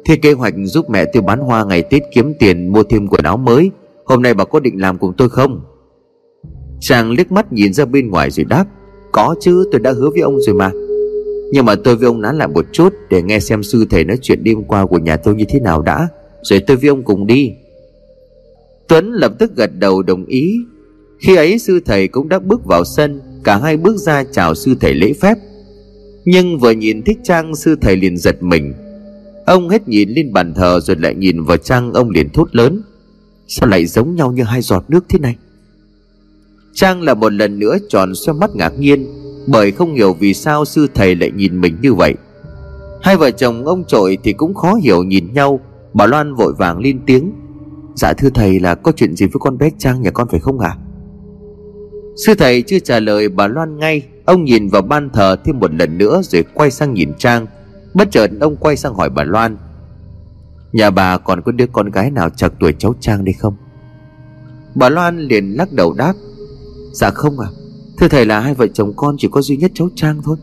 Thì kế hoạch giúp mẹ tôi bán hoa ngày Tết kiếm tiền, mua thêm quần áo mới. Hôm nay bà có định làm cùng tôi không? Trang liếc mắt nhìn ra bên ngoài rồi đáp, Có chứ, tôi đã hứa với ông rồi mà. Nhưng mà tôi với ông nán lại một chút Để nghe xem sư thầy nói chuyện đêm qua của nhà tôi như thế nào đã, Rồi tôi với ông cùng đi. Tuấn lập tức gật đầu đồng ý. Khi ấy sư thầy cũng đã bước vào sân, Cả hai bước ra chào sư thầy lễ phép. Nhưng vừa nhìn thích Trang, sư thầy liền giật mình. Ông hết nhìn lên bàn thờ rồi lại nhìn vào Trang, ông liền thốt lớn, Sao lại giống nhau như hai giọt nước thế này? Trang là một lần nữa tròn xoe mắt ngạc nhiên, Bởi không hiểu vì sao sư thầy lại nhìn mình như vậy. Hai vợ chồng ông trội thì cũng khó hiểu nhìn nhau, Bà Loan vội vàng lên tiếng. Dạ thưa thầy là có chuyện gì với con bé Trang nhà con phải không ạ? Sư thầy chưa trả lời, bà Loan ngay. Ông nhìn vào ban thờ thêm một lần nữa Rồi quay sang nhìn Trang. Bất chợt ông quay sang hỏi bà Loan. Nhà bà còn có đứa con gái nào chạc tuổi cháu Trang đây không? Bà Loan liền lắc đầu đáp. Dạ không à Thưa thầy là hai vợ chồng con chỉ có duy nhất cháu Trang thôi.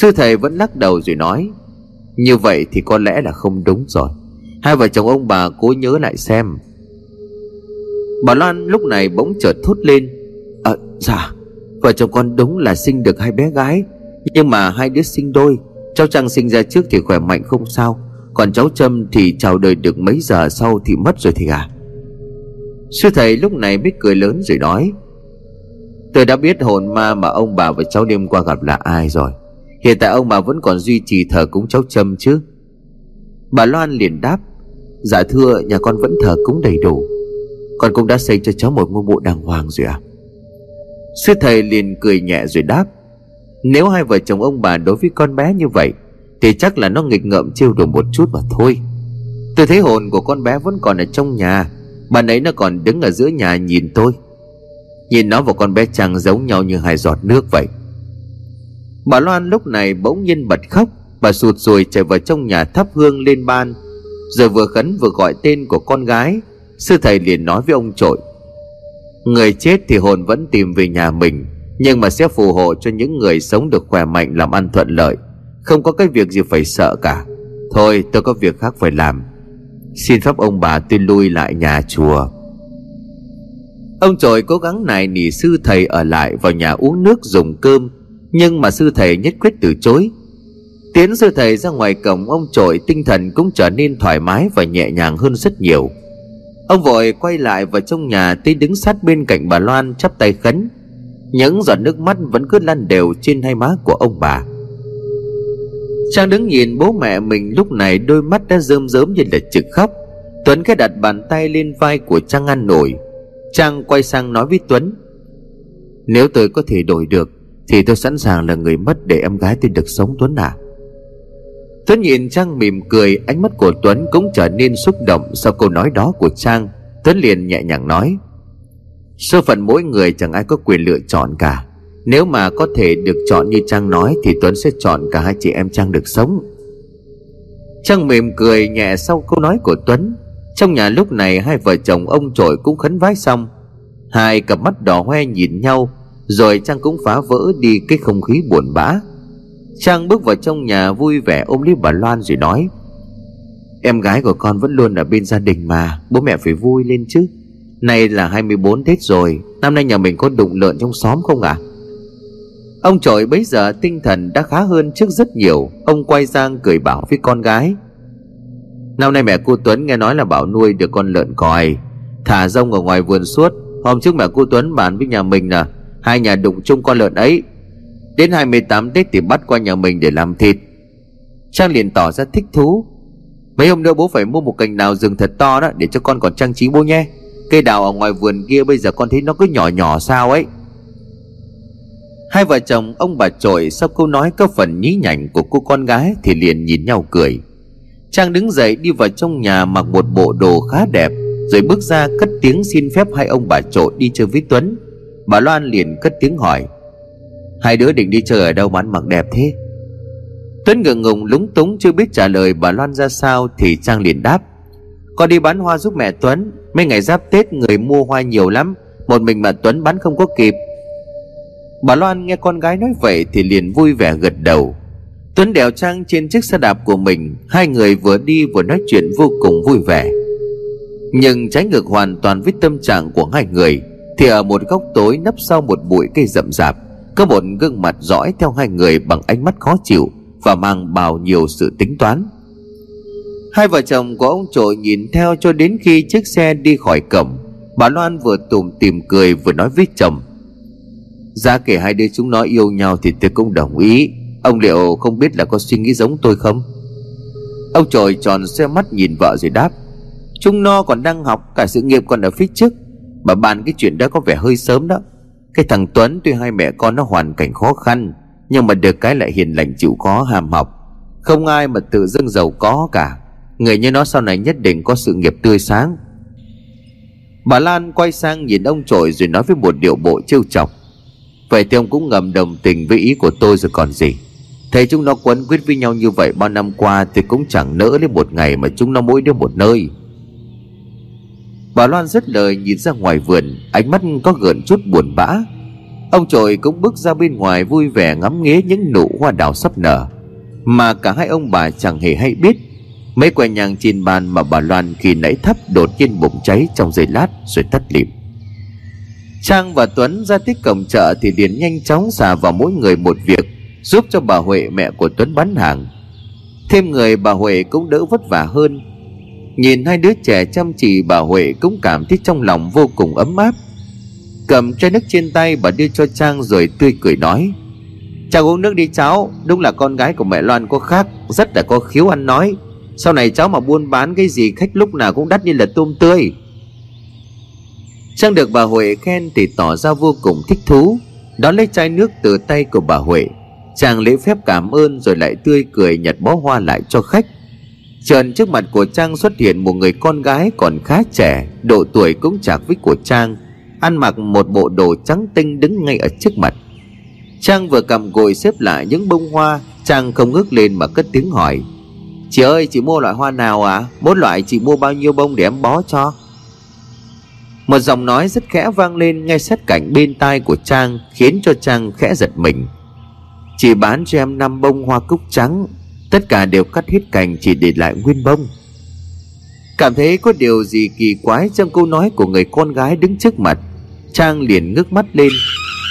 Sư thầy vẫn lắc đầu rồi nói, Như vậy thì có lẽ là không đúng rồi. Hai vợ chồng ông bà cố nhớ lại xem. Bà Loan lúc này bỗng chợt thốt lên À dạ Vợ chồng con đúng là sinh được hai bé gái, Nhưng mà hai đứa sinh đôi. Cháu Trang sinh ra trước thì khỏe mạnh không sao, Còn cháu Trâm thì chào đời được mấy giờ sau thì mất rồi thì à Sư thầy lúc này biết cười lớn rồi nói Tôi đã biết hồn ma mà ông bà và cháu đêm qua gặp là ai rồi. Hiện tại ông bà vẫn còn duy trì thờ cúng cháu Trâm chứ? Bà Loan liền đáp Dạ thưa, nhà con vẫn thờ cúng đầy đủ. Con cũng đã xây cho cháu một ngôi mộ đàng hoàng rồi à Sư thầy liền cười nhẹ rồi đáp, Nếu hai vợ chồng ông bà đối với con bé như vậy, Thì chắc là nó nghịch ngợm trêu đùa một chút mà thôi. Tôi thấy hồn của con bé vẫn còn ở trong nhà, Bạn ấy nó còn đứng ở giữa nhà nhìn tôi. Nhìn nó và con bé Trang giống nhau như hai giọt nước vậy. Bà Loan lúc này bỗng nhiên bật khóc. Bà sụt rồi chạy vào trong nhà thắp hương lên ban, Rồi vừa khấn vừa gọi tên của con gái. Sư thầy liền nói với ông trội, Người chết thì hồn vẫn tìm về nhà mình, Nhưng mà sẽ phù hộ cho những người sống được khỏe mạnh làm ăn thuận lợi. Không có cái việc gì phải sợ cả. Thôi, tôi có việc khác phải làm. Xin phép ông bà tôi lui lại nhà chùa. Ông trội cố gắng nài nỉ sư thầy ở lại vào nhà uống nước dùng cơm, Nhưng mà sư thầy nhất quyết từ chối. Tiến sư thầy ra ngoài cổng, ông trội tinh thần cũng trở nên thoải mái và nhẹ nhàng hơn rất nhiều. Ông vội quay lại vào trong nhà tí đứng sát bên cạnh bà Loan chắp tay khấn. Những giọt nước mắt vẫn cứ lăn đều trên hai má của ông bà. Trang đứng nhìn bố mẹ mình lúc này đôi mắt đã rơm rớm như là trực khóc. Tuấn cái đặt bàn tay lên vai của Trang ăn nổi. Trang quay sang nói với Tuấn, Nếu tôi có thể đổi được, Thì tôi sẵn sàng là người mất để em gái tôi được sống Tuấn à Tuấn nhìn Trang mỉm cười, Ánh mắt của Tuấn cũng trở nên xúc động Sau câu nói đó của Trang. Tuấn liền nhẹ nhàng nói, Số phận mỗi người chẳng ai có quyền lựa chọn cả. Nếu mà có thể được chọn như Trang nói, Thì Tuấn sẽ chọn cả hai chị em Trang được sống. Trang mỉm cười nhẹ sau câu nói của Tuấn. Trong nhà lúc này hai vợ chồng ông trội cũng khấn vái xong. Hai cặp mắt đỏ hoe nhìn nhau, Rồi Trang cũng phá vỡ đi cái không khí buồn bã. Trang bước vào trong nhà vui vẻ ôm lấy bà Loan rồi nói, Em gái của con vẫn luôn ở bên gia đình mà, Bố mẹ phải vui lên chứ. Nay là 24 Tết rồi, Năm nay nhà mình có đụng lợn trong xóm không ạ? À? Ông trội bấy giờ tinh thần đã khá hơn trước rất nhiều. Ông quay sang cười bảo với con gái Năm nay mẹ cô Tuấn nghe nói là bảo nuôi được con lợn còi. Thả rông ở ngoài vườn suốt. Hôm trước mẹ cô Tuấn bàn với nhà mình là Hai nhà đụng chung con lợn ấy. Đến 28 Tết thì bắt qua nhà mình để làm thịt. Trang liền tỏ ra thích thú. Mấy hôm nữa bố phải mua một cành đào rừng thật to đó Để cho con còn trang trí bố nhé. Cây đào ở ngoài vườn kia bây giờ con thấy nó cứ nhỏ nhỏ sao ấy. Hai vợ chồng ông bà trội sau câu nói có phần nhí nhảnh của cô con gái Thì liền nhìn nhau cười. Trang đứng dậy đi vào trong nhà mặc một bộ đồ khá đẹp, Rồi bước ra cất tiếng xin phép hai ông bà trộn đi chơi với Tuấn. Bà Loan liền cất tiếng hỏi, Hai đứa định đi chơi ở đâu mà ăn mặc đẹp thế? Tuấn ngượng ngùng lúng túng chưa biết trả lời bà Loan ra sao Thì Trang liền đáp, Con đi bán hoa giúp mẹ Tuấn, Mấy ngày giáp Tết người mua hoa nhiều lắm, Một mình mà Tuấn bán không có kịp. Bà Loan nghe con gái nói vậy Thì liền vui vẻ gật đầu. Tuấn đèo Trang trên chiếc xe đạp của mình, Hai người vừa đi vừa nói chuyện vô cùng vui vẻ. Nhưng trái ngược hoàn toàn với tâm trạng của hai người, Thì ở một góc tối nấp sau một bụi cây rậm rạp, có một gương mặt dõi theo hai người bằng ánh mắt khó chịu và mang bao nhiêu sự tính toán. Hai vợ chồng của ông trội nhìn theo cho đến khi chiếc xe đi khỏi cổng, bà loan vừa tủm tìm cười vừa nói với chồng. Ra kể hai đứa chúng nó yêu nhau thì tôi cũng đồng ý ông liệu không biết là có suy nghĩ giống tôi không? Ông trội tròn xe mắt nhìn vợ rồi đáp, chúng nó còn đang học cả sự nghiệp còn ở phía trước bà bàn cái chuyện đó có vẻ hơi sớm đó. Cái thằng Tuấn tuy hai mẹ con nó hoàn cảnh khó khăn, Nhưng mà được cái lại hiền lành chịu khó, hàm học. Không ai mà tự dưng giàu có cả. Người như nó sau này nhất định có sự nghiệp tươi sáng. Bà Lan quay sang nhìn ông trội rồi nói với một điệu bộ trêu chọc, Vậy thì ông cũng ngầm đồng tình với ý của tôi rồi còn gì. Thấy chúng nó quấn quyết với nhau như vậy bao năm qua Thì cũng chẳng nỡ đến một ngày mà chúng nó mỗi đứa một nơi. Bà Loan rất lời nhìn ra ngoài vườn, Ánh mắt có gợn chút buồn bã. Ông trội cũng bước ra bên ngoài vui vẻ ngắm nghía những nụ hoa đào sắp nở, Mà cả hai ông bà chẳng hề hay biết. Mấy que nhang trên bàn mà bà Loan khi nãy thấp đột nhiên bùng cháy trong giây lát rồi tắt lịm. Trang và Tuấn ra tới cổng chợ thì Điền nhanh chóng xả vào mỗi người một việc. Giúp cho bà Huệ mẹ của Tuấn bán hàng. Thêm người bà Huệ cũng đỡ vất vả hơn. Nhìn hai đứa trẻ chăm chỉ, bà Huệ cũng cảm thấy trong lòng vô cùng ấm áp. Cầm chai nước trên tay, bà đưa cho Trang rồi tươi cười nói Cháu uống nước đi cháu, Đúng là con gái của mẹ Loan có khác, Rất là có khiếu ăn nói. Sau này cháu mà buôn bán cái gì khách lúc nào cũng đắt như là tôm tươi. Trang được bà Huệ khen thì tỏ ra vô cùng thích thú, Đón lấy chai nước từ tay của bà Huệ. Chàng lễ phép cảm ơn rồi lại tươi cười nhặt bó hoa lại cho khách. Trần trước mặt của Trang xuất hiện một người con gái còn khá trẻ, Độ tuổi cũng chạc với của Trang, Ăn mặc một bộ đồ trắng tinh đứng ngay ở trước mặt. Trang vừa cầm gội xếp lại những bông hoa, Trang không ngước lên mà cất tiếng hỏi. Chị ơi, chị mua loại hoa nào à Mỗi loại chị mua bao nhiêu bông để em bó cho? Một giọng nói rất khẽ vang lên ngay sát cạnh bên tai của Trang, Khiến cho Trang khẽ giật mình. Chị bán cho em năm bông hoa cúc trắng. Tất cả đều cắt hết cành chỉ để lại nguyên bông. Cảm thấy có điều gì kỳ quái trong câu nói của người con gái đứng trước mặt. Trang liền ngước mắt lên,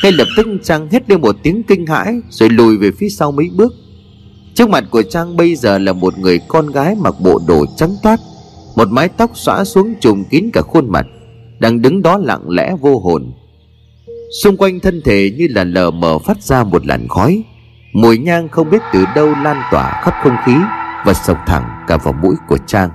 Ngay lập tức Trang hét lên một tiếng kinh hãi, Rồi lùi về phía sau mấy bước. Trước mặt của Trang bây giờ là một người con gái mặc bộ đồ trắng toát, Một mái tóc xõa xuống trùm kín cả khuôn mặt, Đang đứng đó lặng lẽ vô hồn. Xung quanh thân thể như là lờ mờ phát ra một làn khói. Mùi nhang không biết từ đâu lan tỏa khắp không khí Và sộc thẳng cả vào mũi của Trang.